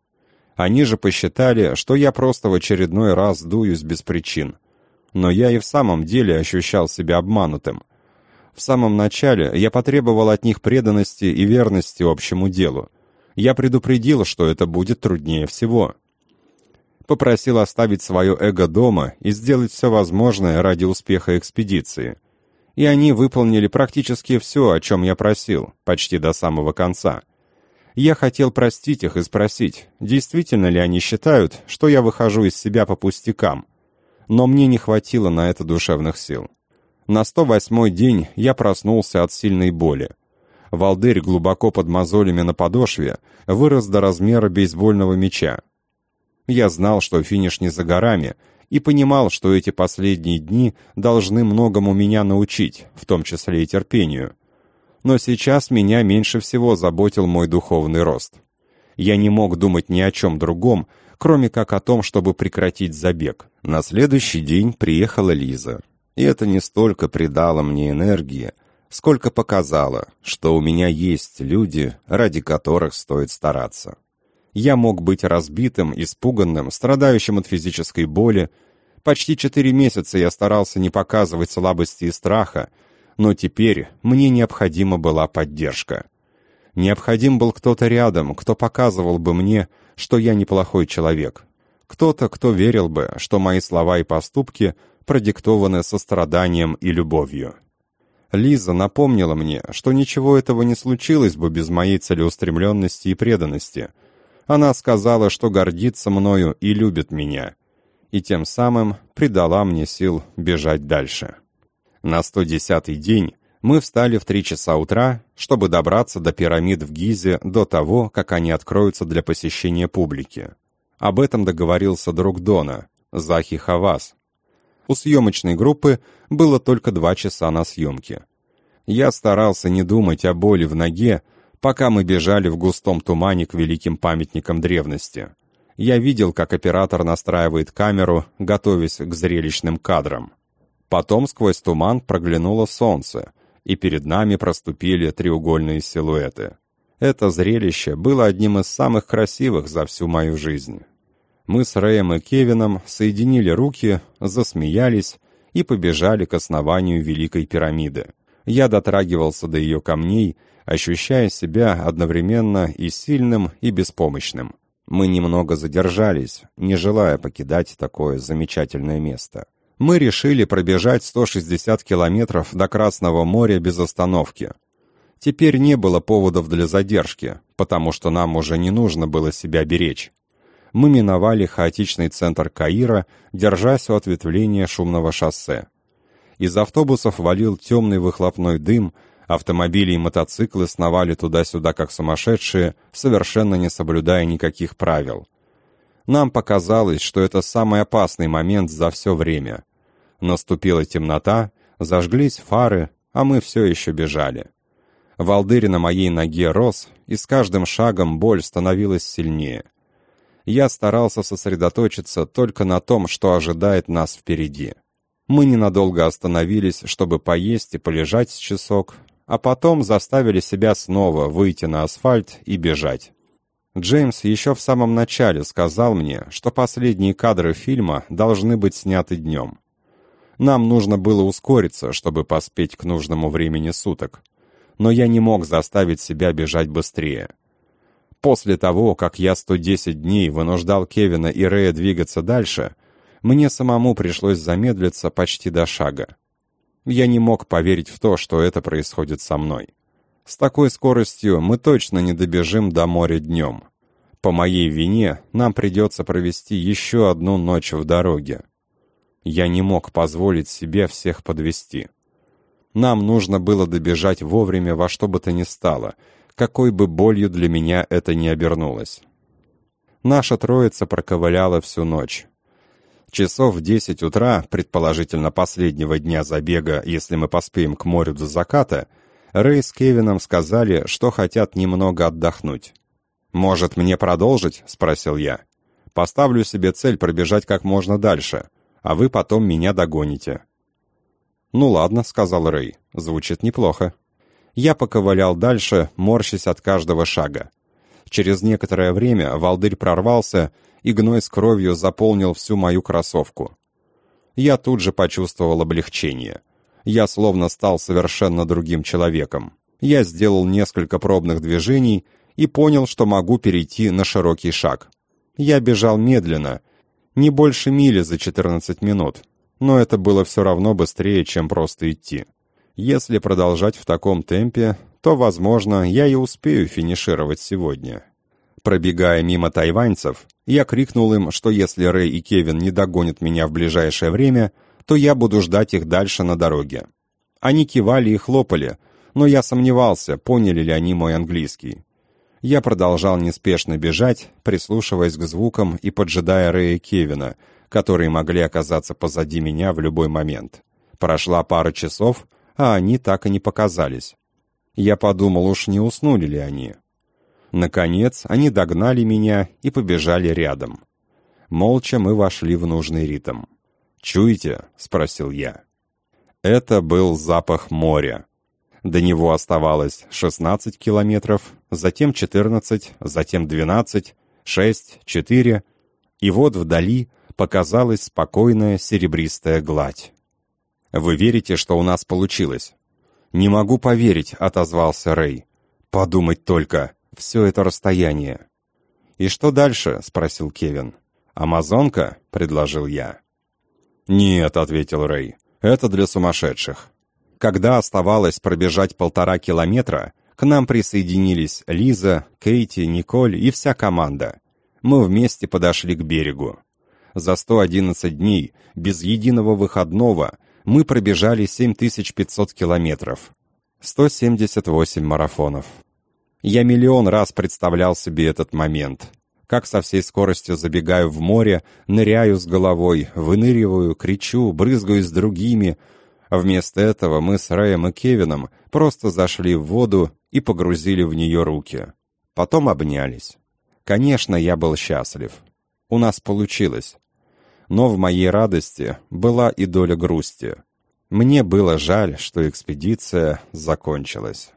Они же посчитали, что я просто в очередной раз дуюсь без причин. Но я и в самом деле ощущал себя обманутым. В самом начале я потребовал от них преданности и верности общему делу. Я предупредил, что это будет труднее всего. Попросил оставить свое эго дома и сделать все возможное ради успеха экспедиции и они выполнили практически все, о чем я просил, почти до самого конца. Я хотел простить их и спросить, действительно ли они считают, что я выхожу из себя по пустякам. Но мне не хватило на это душевных сил. На 108-й день я проснулся от сильной боли. Волдырь глубоко под мозолями на подошве вырос до размера бейсбольного мяча. Я знал, что финиш не за горами, и понимал, что эти последние дни должны многому меня научить, в том числе и терпению. Но сейчас меня меньше всего заботил мой духовный рост. Я не мог думать ни о чем другом, кроме как о том, чтобы прекратить забег. На следующий день приехала Лиза. И это не столько придало мне энергии, сколько показало, что у меня есть люди, ради которых стоит стараться. Я мог быть разбитым, испуганным, страдающим от физической боли. Почти четыре месяца я старался не показывать слабости и страха, но теперь мне необходима была поддержка. Необходим был кто-то рядом, кто показывал бы мне, что я неплохой человек. Кто-то, кто верил бы, что мои слова и поступки продиктованы состраданием и любовью. Лиза напомнила мне, что ничего этого не случилось бы без моей целеустремленности и преданности — она сказала, что гордится мною и любит меня, и тем самым придала мне сил бежать дальше. На 110-й день мы встали в 3 часа утра, чтобы добраться до пирамид в Гизе до того, как они откроются для посещения публики. Об этом договорился друг Дона, Захи Хавас. У съемочной группы было только два часа на съемке. Я старался не думать о боли в ноге, пока мы бежали в густом тумане к великим памятникам древности. Я видел, как оператор настраивает камеру, готовясь к зрелищным кадрам. Потом сквозь туман проглянуло солнце, и перед нами проступили треугольные силуэты. Это зрелище было одним из самых красивых за всю мою жизнь. Мы с Рэем и Кевином соединили руки, засмеялись и побежали к основанию Великой пирамиды. Я дотрагивался до ее камней ощущая себя одновременно и сильным, и беспомощным. Мы немного задержались, не желая покидать такое замечательное место. Мы решили пробежать 160 километров до Красного моря без остановки. Теперь не было поводов для задержки, потому что нам уже не нужно было себя беречь. Мы миновали хаотичный центр Каира, держась у ответвления шумного шоссе. Из автобусов валил темный выхлопной дым, Автомобили и мотоциклы сновали туда-сюда как сумасшедшие, совершенно не соблюдая никаких правил. Нам показалось, что это самый опасный момент за все время. Наступила темнота, зажглись фары, а мы все еще бежали. Волдырь на моей ноге рос, и с каждым шагом боль становилась сильнее. Я старался сосредоточиться только на том, что ожидает нас впереди. Мы ненадолго остановились, чтобы поесть и полежать часок, а потом заставили себя снова выйти на асфальт и бежать. Джеймс еще в самом начале сказал мне, что последние кадры фильма должны быть сняты днем. Нам нужно было ускориться, чтобы поспеть к нужному времени суток. Но я не мог заставить себя бежать быстрее. После того, как я 110 дней вынуждал Кевина и Рэя двигаться дальше, мне самому пришлось замедлиться почти до шага. Я не мог поверить в то, что это происходит со мной. С такой скоростью мы точно не добежим до моря днем. По моей вине нам придется провести еще одну ночь в дороге. Я не мог позволить себе всех подвести. Нам нужно было добежать вовремя во что бы то ни стало, какой бы болью для меня это ни обернулось. Наша троица проковыляла всю ночь. Часов в десять утра, предположительно последнего дня забега, если мы поспеем к морю до заката, Рэй с Кевином сказали, что хотят немного отдохнуть. «Может, мне продолжить?» — спросил я. «Поставлю себе цель пробежать как можно дальше, а вы потом меня догоните». «Ну ладно», — сказал Рэй. «Звучит неплохо». Я поковылял дальше, морщась от каждого шага. Через некоторое время волдырь прорвался, и гной с кровью заполнил всю мою кроссовку. Я тут же почувствовал облегчение. Я словно стал совершенно другим человеком. Я сделал несколько пробных движений и понял, что могу перейти на широкий шаг. Я бежал медленно, не больше мили за 14 минут, но это было все равно быстрее, чем просто идти. Если продолжать в таком темпе, то, возможно, я и успею финишировать сегодня. Пробегая мимо тайваньцев, я крикнул им, что если Рэй и Кевин не догонят меня в ближайшее время, то я буду ждать их дальше на дороге. Они кивали и хлопали, но я сомневался, поняли ли они мой английский. Я продолжал неспешно бежать, прислушиваясь к звукам и поджидая Рэя и Кевина, которые могли оказаться позади меня в любой момент. Прошла пара часов, а они так и не показались. Я подумал, уж не уснули ли они. Наконец, они догнали меня и побежали рядом. Молча мы вошли в нужный ритм. «Чуете?» — спросил я. Это был запах моря. До него оставалось 16 километров, затем 14, затем 12, 6, 4, и вот вдали показалась спокойная серебристая гладь. «Вы верите, что у нас получилось?» «Не могу поверить», — отозвался Рэй. «Подумать только, все это расстояние». «И что дальше?» — спросил Кевин. «Амазонка?» — предложил я. «Нет», — ответил Рэй, — «это для сумасшедших. Когда оставалось пробежать полтора километра, к нам присоединились Лиза, Кейти, Николь и вся команда. Мы вместе подошли к берегу. За 111 дней, без единого выходного, мы пробежали 7500 километров. 178 марафонов. Я миллион раз представлял себе этот момент. Как со всей скоростью забегаю в море, ныряю с головой, выныриваю, кричу, брызгаю с другими — вместо этого мы с Рэем и Кевином просто зашли в воду и погрузили в нее руки. Потом обнялись. Конечно, я был счастлив. У нас получилось. Но в моей радости была и доля грусти. Мне было жаль, что экспедиция закончилась.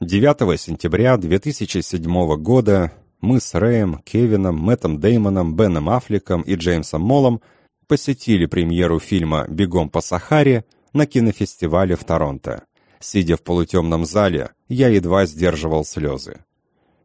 9 сентября 2007 года мы с Рэем, Кевином, Мэттом Деймоном, Беном Аффлеком и Джеймсом Моллом посетили премьеру фильма «Бегом по Сахаре» на кинофестивале в Торонто. Сидя в полутемном зале, я едва сдерживал слезы.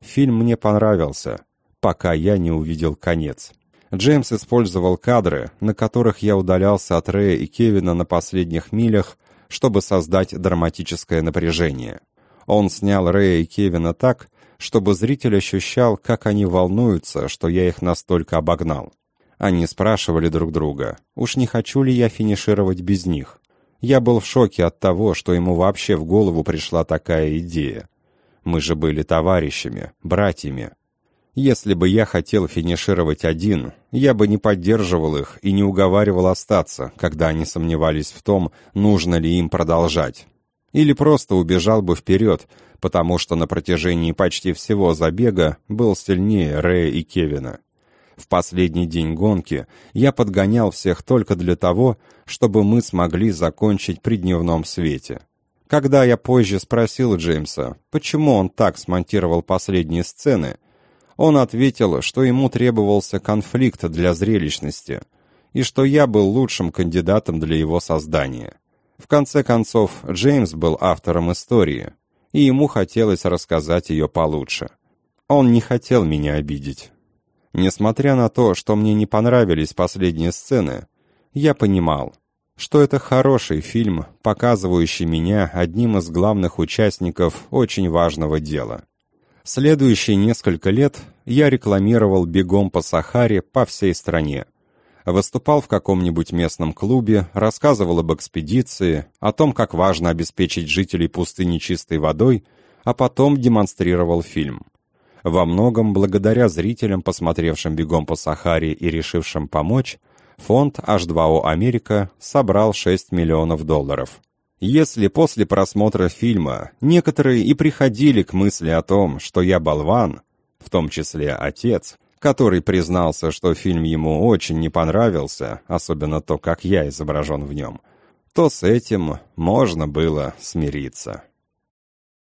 Фильм мне понравился, пока я не увидел конец. Джеймс использовал кадры, на которых я удалялся от Рэя и Кевина на последних милях, чтобы создать драматическое напряжение. Он снял Рэя и Кевина так, чтобы зритель ощущал, как они волнуются, что я их настолько обогнал. Они спрашивали друг друга, уж не хочу ли я финишировать без них. Я был в шоке от того, что ему вообще в голову пришла такая идея. Мы же были товарищами, братьями. Если бы я хотел финишировать один, я бы не поддерживал их и не уговаривал остаться, когда они сомневались в том, нужно ли им продолжать. Или просто убежал бы вперед, потому что на протяжении почти всего забега был сильнее Рэя и Кевина. В последний день гонки я подгонял всех только для того, чтобы мы смогли закончить при дневном свете. Когда я позже спросил Джеймса, почему он так смонтировал последние сцены, он ответил, что ему требовался конфликт для зрелищности, и что я был лучшим кандидатом для его создания. В конце концов, Джеймс был автором истории, и ему хотелось рассказать ее получше. Он не хотел меня обидеть. Несмотря на то, что мне не понравились последние сцены, я понимал, что это хороший фильм, показывающий меня одним из главных участников очень важного дела. Следующие несколько лет я рекламировал «Бегом по Сахаре» по всей стране. Выступал в каком-нибудь местном клубе, рассказывал об экспедиции, о том, как важно обеспечить жителей пустыни чистой водой, а потом демонстрировал фильм. Во многом благодаря зрителям, посмотревшим «Бегом по Сахаре» и решившим помочь, фонд H2O Америка собрал 6 миллионов долларов. Если после просмотра фильма некоторые и приходили к мысли о том, что я болван, в том числе отец, который признался, что фильм ему очень не понравился, особенно то, как я изображен в нем, то с этим можно было смириться.